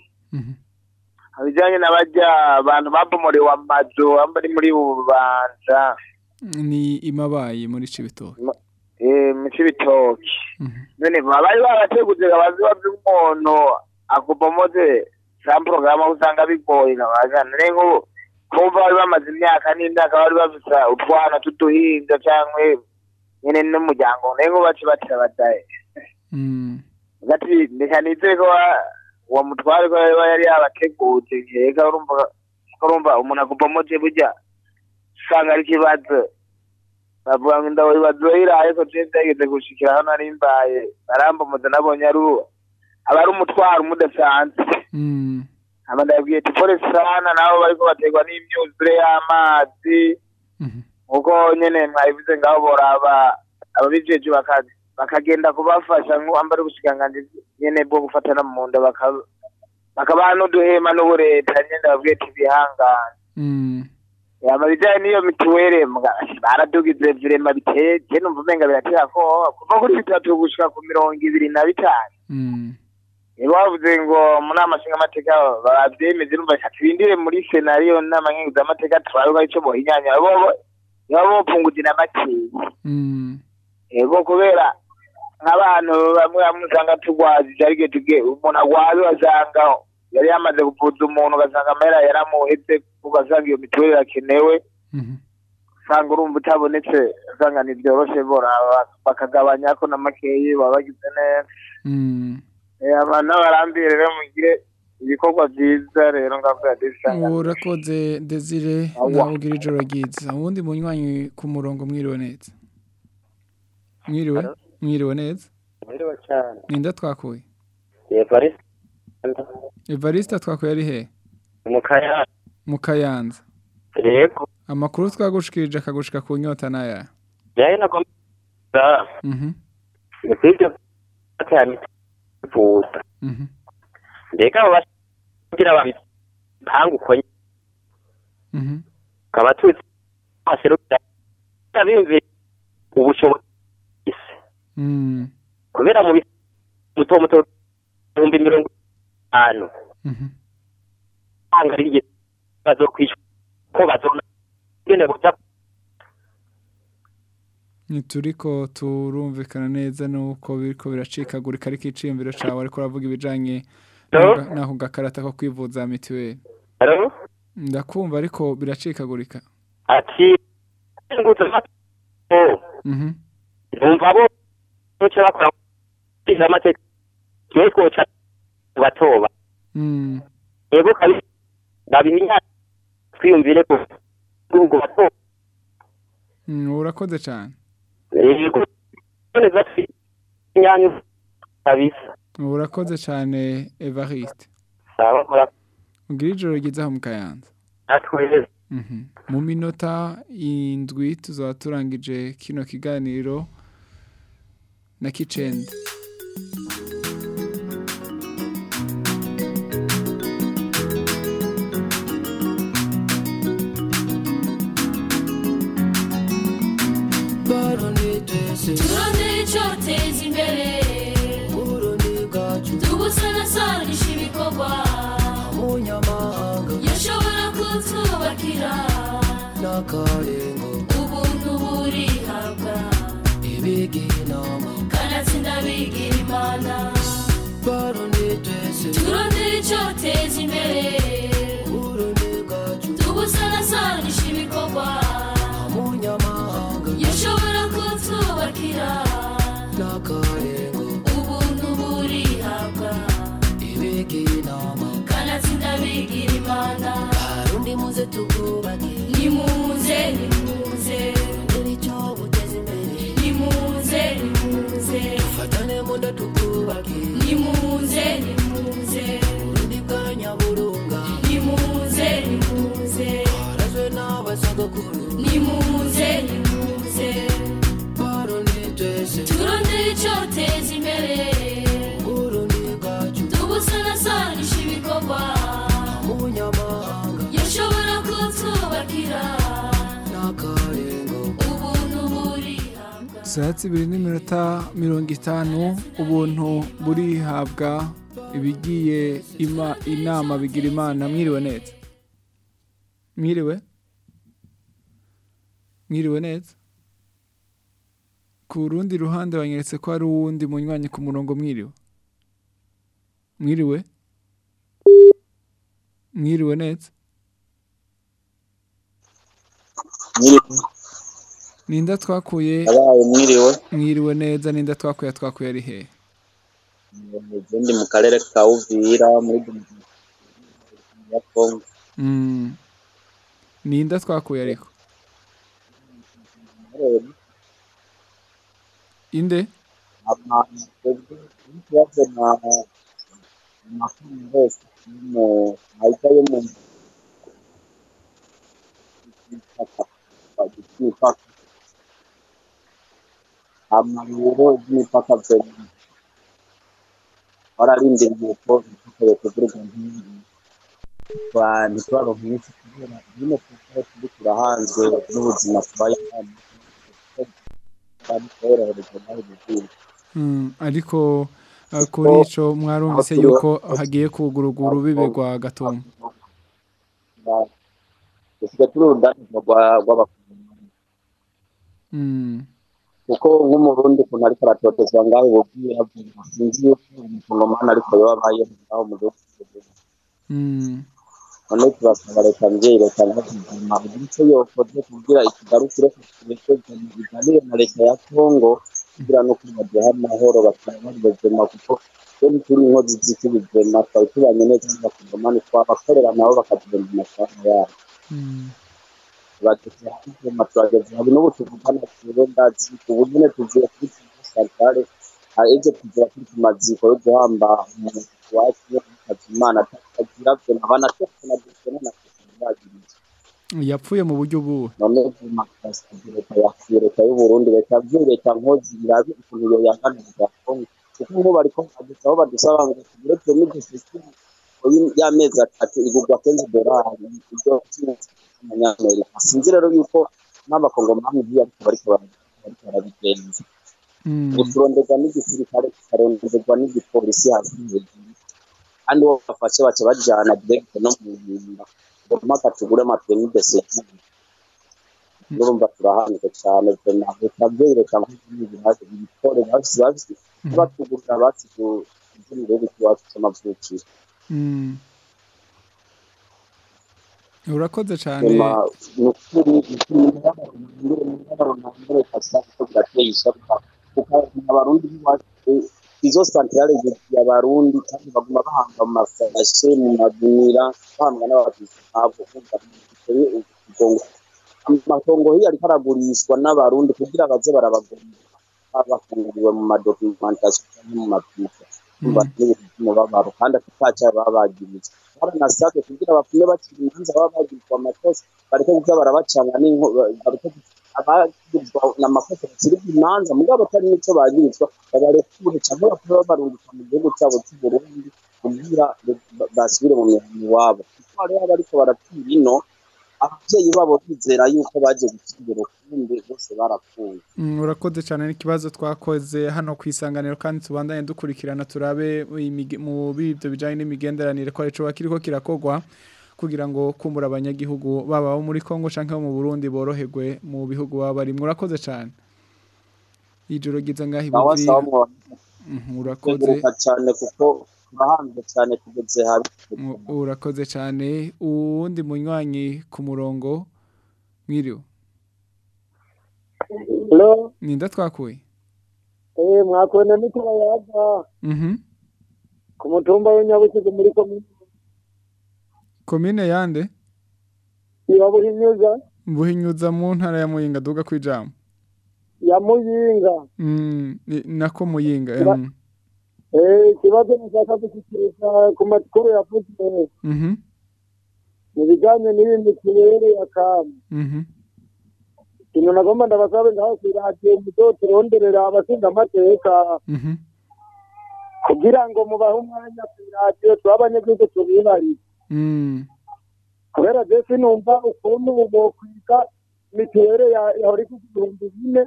Abijanye n'abarya abantu babomorewe amazu bamba ari muri bubanza. Ni imabaye muri cibitoke. Eh, mu cibitoki none baba bari barateguze abazi bavye umuntu akubomoze za porogaramu usanga bigoye nk'ubu kumva bari bamaze imyaka n'imyaka bari bafise utwana tuduhinja canke nyene n'umuryango ne nk'ubu bace batira badaye reka nizere ko uwo mutware ko yari yabateguje nkeka urumva ko umuntu akubomoje burya usanga ari ikibazo bavuga ngo indabo ibazo iraye ko je vyageze gushikira hano ari mbaye barambomoza nabonye ari aba ari umutwaro umudasanzwe ati pole sana nabo bariko baterwa n'imyuzure y'amazi. Nkuko nyene mwabivuze ngaho boraba ababijeje baka- bakagenda kubafasha nk'uwambara ubushikiranganji nyene bwo gufatana mu nda baka- bakabaha n'uduhema n'ubureta. Nyene babwiye ati bihangane. Yama bijanye n'iyo mituwere baradugize virema biteye je numva umenga biratera ko kuva kuri bitatu gushika ku mirongo ibiri na bitanu. Nibo bavuze ngo mu nama nshingamateka bavyemeze urumva ati bindire muri senariyo nama nkenguzamateka turabe ko ico bohinyanya. Bobo nibo bopunguje na makeyi ego kubera nk'abantu bamwe bamwe usanga turwazije ariko tuge umuntu agwaze ugasanga yari yamaze kuvuza umuntu ugasanga amahera yaramuheze ugasanga iyo mituweli irakenewe. Usanga urumva utabonetse usanga ntibyoroshe bora bakagabanyako na makeyi baba bagize neza. Eh, abantu n'abarambiye rero mugire ibikorwa vyiza rero ngavuga disanga urakoze desire nawe ugira ijoro ryiza. Uwundi munywanyi ku murongo mwiriwe neza mwiriwe? Mwiriwe neza Mwiriwe cyane. ninde twakuye Evariste. Twakuye ari he? Mu Kayanza. Yego. amakuru twagushikirije akagushika ku nyota n'aya Yaye nagomba kuvuza. Mbega abo bagira babipanga uko mhm. kaba tuzi aserukira tabimve ubushobozi Mm, kubera mu muto muto ibihumbi mirongo itanu mhm. anga ari igihe bazokwishura ko bazona ngene buja ntituriko turumvikana neza nuko biriko biracikagurika ariko iciyumviro cawe ariko uravuga ibijanye Hello? n'ako- gakarata ko kwivuza mituweli Hello? ndakumva ariko biracikagurika ati ngutse amategeko Mhm. numva bo icyo bakora kwiza amategeko kimwe twoca batoba Mm. yego kabisa babihinya twiyumvire ko ubwo batoba Mm, urakoze cyane urakoze cyane Evariste. Ugira ijoro ryiza mu kayanza. Mhm. mu minota indwi tuzaba turangije kino kiganiro na kicenda. Turondere icyoteza imbere tubusanasanisha ibikorwa yashobora kutwubakira ubuntu burihabwa kanatsinda bigira imana turondere icyoteza imbere muze tukubake nimuze nimuze. Icyo buteza imbere nimuze nimuze. Fatane muda tukubake nimuze nimuze. Burundi bwa nyaburunga nimuze nimuze. Harazwe n'abasogokuru nimuze nimuze. Barundi twese turondere icyoteza imbere saa zibiri n'iminota mirongo itanu ubuntu burihabwa ibigiye inama bigira imana. Mwiriwe neza. Mwiriwe? Mwiriwe neza? Ku rundi ruhande banyeretse ko hari uwundi munywanyi ku murongo mwiriwe. Mwiriwe? Mwiriwe neza? Ninda twakuye mwiriwe neza ninda twakuye twakuye ari hehe izindi mu karere ka uvira muri ya kongo Mm. ninda twakuye ariko inde amayero y'imipaka byonyine bararindiriye ko imipaka yotegurwa nk'iyi ntituraronka iminsi kubera nyine kuko turi turahanzwe n'ubuzima ubuzima Mm, ariko uh, kuri ico mwarumvise yuko hagiye kugurugura urubibe rwa gatumba dusigaye turi urudandaza rwa- rw'abakoloni Mm. Kuko nk'umurundi ukuntu ariko aratotezwa ngaho ububwiye avuga sinzi yuko umukongomani ariko yoba abayeho ngaho mu gihugu cy'uburundi Mm. none turasaba leta mbyeyi leta nk'ubuzima ugira icyo yokoze kugira ikigarukire ku kibazo biganire na leta ya kongo kugira no kuri baduha amahoro bakaba bari bazima kuko iyo turi inkozi z'ikibizima twari tubanye neza n'abakongomani twabakorera nabo bakatugenda amafaranga yabo. Hano turageze hari n'ubu tuvugana ndazi tuvuye kuri tugira kuri ku maziko yo guhamba umuntu twese na yapfuye mu buryo buwe none demokarasi leta byo nkozi birabe ngo y'amezi atatu igurwa dorari ibyo abanyamerika sinzi rero yuko n'abakongomani nk'iyo ariko bariko bara- bariko barabigenza. Mm. gusuronderwa n'igisirikare kikaronderwa n'igipolisi hasi hejuru kandi bo bafashe baca bajana direct no mu mpimba ngo mpaka tugure amapermit system urumva turahanze cyane vena leta byereka ibitore bafise bafise batugurira basize izindi gihugu cy'iwacu cy'amavukiro Mm. urakoze cyane nyuma ni ukuri ni ukuri umubabaro ntambere kasa kuko birateye ishyaka kuko abarundi b'iwacu izo santarare zigiye abarundi kandi baguma bahanga mu masashe mu magunira kumva biteye igongo amatongo hiyo ariko aragurishwa n'abarundi kugira baze barabagurira bafunguriwe mu madocumentation cyangwa mu mapika n'ibintu by'umubabaro kandi atacyaha baba bagirizwa baranasabwe kugira bapfume bakiri imanza baba bagirizwa amakosa. Bareke n'inko bareke abagirizwa n'amakosa bakiri imanza mugabo atari n'icyo bagirizwa babarekure cyangwa bapfume babarungika mu gihugu cyabo cy'u Burundi kugira ba- basubire mu mirimo iwabo kuko hariho abariko barapfira ino ababyeyi babo bizera yuko baje gukira imbere kumbe bose barapfuye. Mm, urakoze cyane n'ikibazo twakoze hano ku isanganiro kandi tubandanye dukurikirana turabe mu bibyo bijyanye n'imigenderanire ko arico kiriko kirakogwa kugira ngo kumbura abanyagihugu baba abo muri Kongo canke abo mu Burundi boroherwe mu bihugu baba barimwe urakoze cyane. Ijoro ryiza ngaho Mhm, urakoze. Cyane kuko turahanze cyane tugeze habi urakoze cyane. Uwundi munywanyi ku murongo mwiriwe. Hello, ninda twakuye? Eh mwakwenda mitira yaga mhm. Ku mutumba w'Inyabusiga muri komine komine yande? Ya Buhinyuza. Buhinyuza mu ntara ya Muyinga duga kwijambo ya Muyinga. Mm, ni- nako muyinga. Eh ikibazo nashaka gushyikiriza ku makuru yavuze Mhm. mu bijyanye n'iyi mituweli ya kamu. Ikintu nagomba ndabasabe radiyo muzoturonderera abashinga amateka kugira ngo mubahe umwanya ku radiyo tuba abanyagihugu tubibarire. Mm. kubera je sinumva ukuntu bokwiga mituweli ya- yahora ikuga ibihumbi bine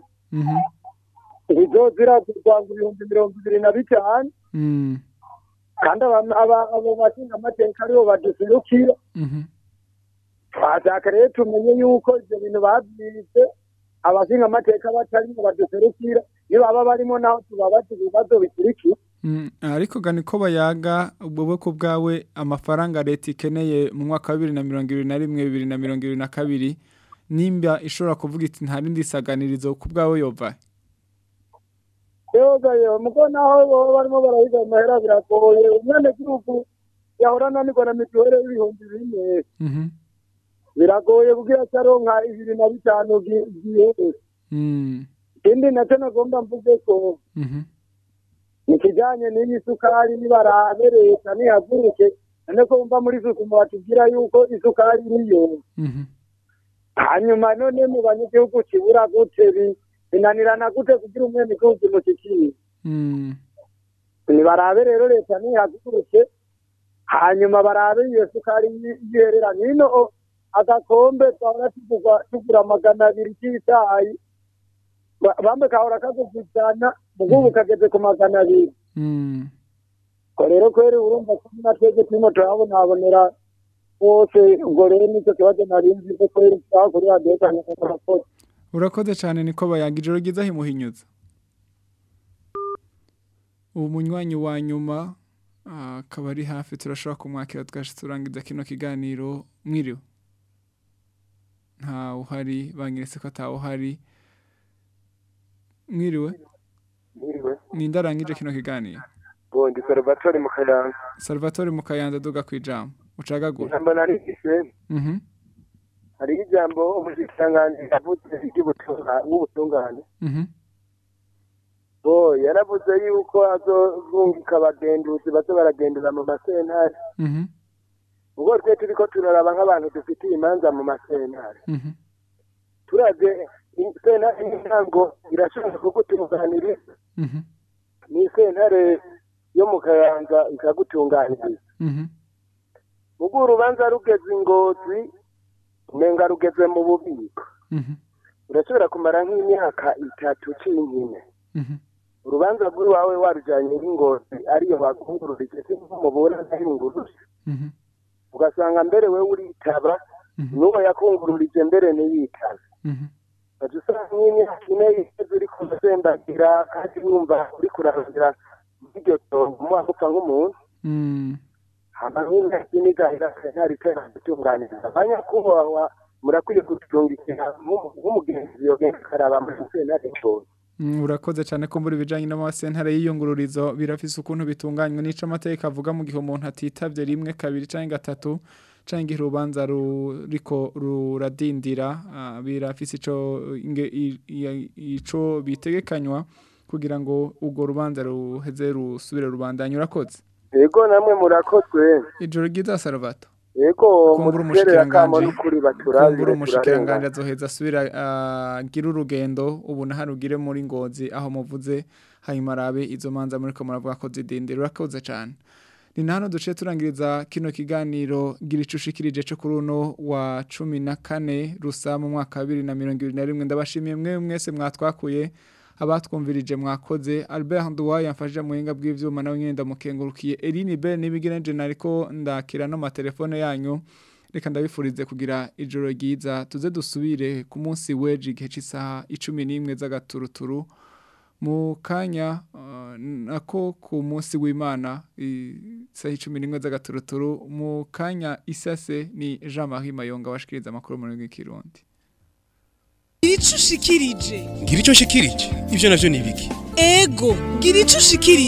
Mhm. izozira kurwanga ibihumbi mirongo ibiri na bitanu Mm. kandi abo bashinga amateka ari bo baduserukira Mhm. twashaka rero tumenye yuko ivyo bintu babyize abashinga amateka batarimo baduserukira iyo baba barimo naho tubabaza ibibazo bikurikira Mm, ariko gani ko bayaga wowe ku bwawe amafaranga leta ikeneye mu mwaka wa bibiri na mirongo ibiri na rimwe bibiri na mirongo ibiri na kabiri nimba ishobora kuvuga iti nta rindi saganirizo ku bwawe yova yoga yo muko naho baba barimo barahiga amahera biragoye umwene gihugu yahora ananirwa na mituweli y'ibihumbi bine Mhm. biragoye kugira acaronka ibiri na bitanu Mm. ikindi na cyo nagomba mvuge ko Mhm. mu kijyanye n'iyi sukari nibarabe leta nihaguruke none ko wumva muri sukuma batubwira yuko isukari iriyo Mhm. hanyuma none mu banyagihugu kibura gute bi- binanirana gute kugira umwenegihugu imushyikire Mm. nibarabe rero leta nihaguruke hanyuma barabe iyo sukari yi- yiherera nino agakombe tugurwa- tugura magana abiri k'icyayi. Ba- bamwe kahora kagurwa ijana mugubu kageze ku magana abiri. Mm. ko rero kweri urumva ko na twebwe turimo turahabonabonera bose ubwo rero ni cyo kibazo nari nzi ko kweri radiyo cyane ko murakoze urakoze cyane niko bayaga ijoro ryiza himuhinyuza ubu munywanyi wa nyuma ah, akaba ari hafi turashobora kumwakira twaje turangiza kino kiganiro. Mwiriwe. Ntawe uhari banyeretse ko atawe uhari mwiriwe. Ninde arangije kino kiganiro. Bo ndi Salvatore mu Kayanza. salvatore mu kayanza duga ku ijambo ucagagura. Ijambo narigise Mhm. Hariho ijambo umushikiranganji yavuze ry'ubutunga- w'ubutungane. Mhm. Bo yaravuze yuko azorungika abagenduzi baze baragendera mu masentare. Mhm. Ubwo twe turiko turaraba nk'abantu dufitiye imanza mu masentare. Mhm. Turavye sentare y'intango irashobora kugutunganiriza. Ni sentare yo mu Kayanza ikagutunganiriza. Ubwo urubanza rugeze ingozi umenga rugeze mu bubiko. Mhm. urashobora kumara nk'imyaka itatu cinkine Mhm. urubanza rw'iwawe warujanye n'ingozi ariyo bakungururije si nk'umubura ntahinguruje Mhm. ugasanga mbere we uritaba n'uwo yakungururije mbere ntiyitabe ugaca usanga nk'imyaka ine iheze uriko urasembagira kandi wumva uriko urarondera muri iryo tongo umwaka upfa nk'umuntu. Mm. hama nk'inka n'igahera sentare itera gutunganiriza abanyakubahwa murakwiye kuturungikira nk'umu- nk'umugenzi yogenda akaraba muri sentare ngozi Mm, urakoze cyane ko muri bijanye n'amasentare y'iyungururizo. Birafise ukuntu bitunganywa n'ico amateka avuga mu gihe umuntu atitavye rimwe kabiri canke gatatu canke igihe urubanza ruriko ruradindira. Ah, birafise ico inge- i- i- ico bitegekanywa kugira ngo urwo rubanza ruheze rusubire rubandanye. Urakoze. Yego namwe murakozwe ijoro ryiza Salvato yego kumbura baturabire kumbura umushikiranganji turarengana azoheza asubira agira urugendo ubu naharugire muri ngozi aho muvuze hanyuma arabe izo manza muriko muravuga ko zidindira. Urakoze cane. Ni na hano duciye turangiriza kino kiganiro gira ico ushikirije co kuri uno wa cumi na kane rusa mu mwaka wa bibiri na mirongo ibiri na rimwe. Ndabashimiye mwe mwese mwatwakuye. Abatwumvirije mwakoze. Albert Nduwaye yamfashije mu buhinga bw'ivyuma nawe nyine ndamukengurukiye. Eline Bell nibigenje nariko ndakira no matelefone yanyu. Reka ndabifurize kugira ijoro ryiza. Tuze dusubire ku munsi w'ejo igihe cy'isaha icumi n'imwe z'agaturuturu. Mu kanya uh, nako ku munsi w'imana isaha icumi n'imwe z'agaturuturu. Mu kanya isase ni Jean Marie Mayonga washikiriza amakuru mu rurimi rw'ikirundi. Ico ushikirije. Ngira icyo nshikirije ibyo navyo ni ibiki? Ego gira ico ushikirije.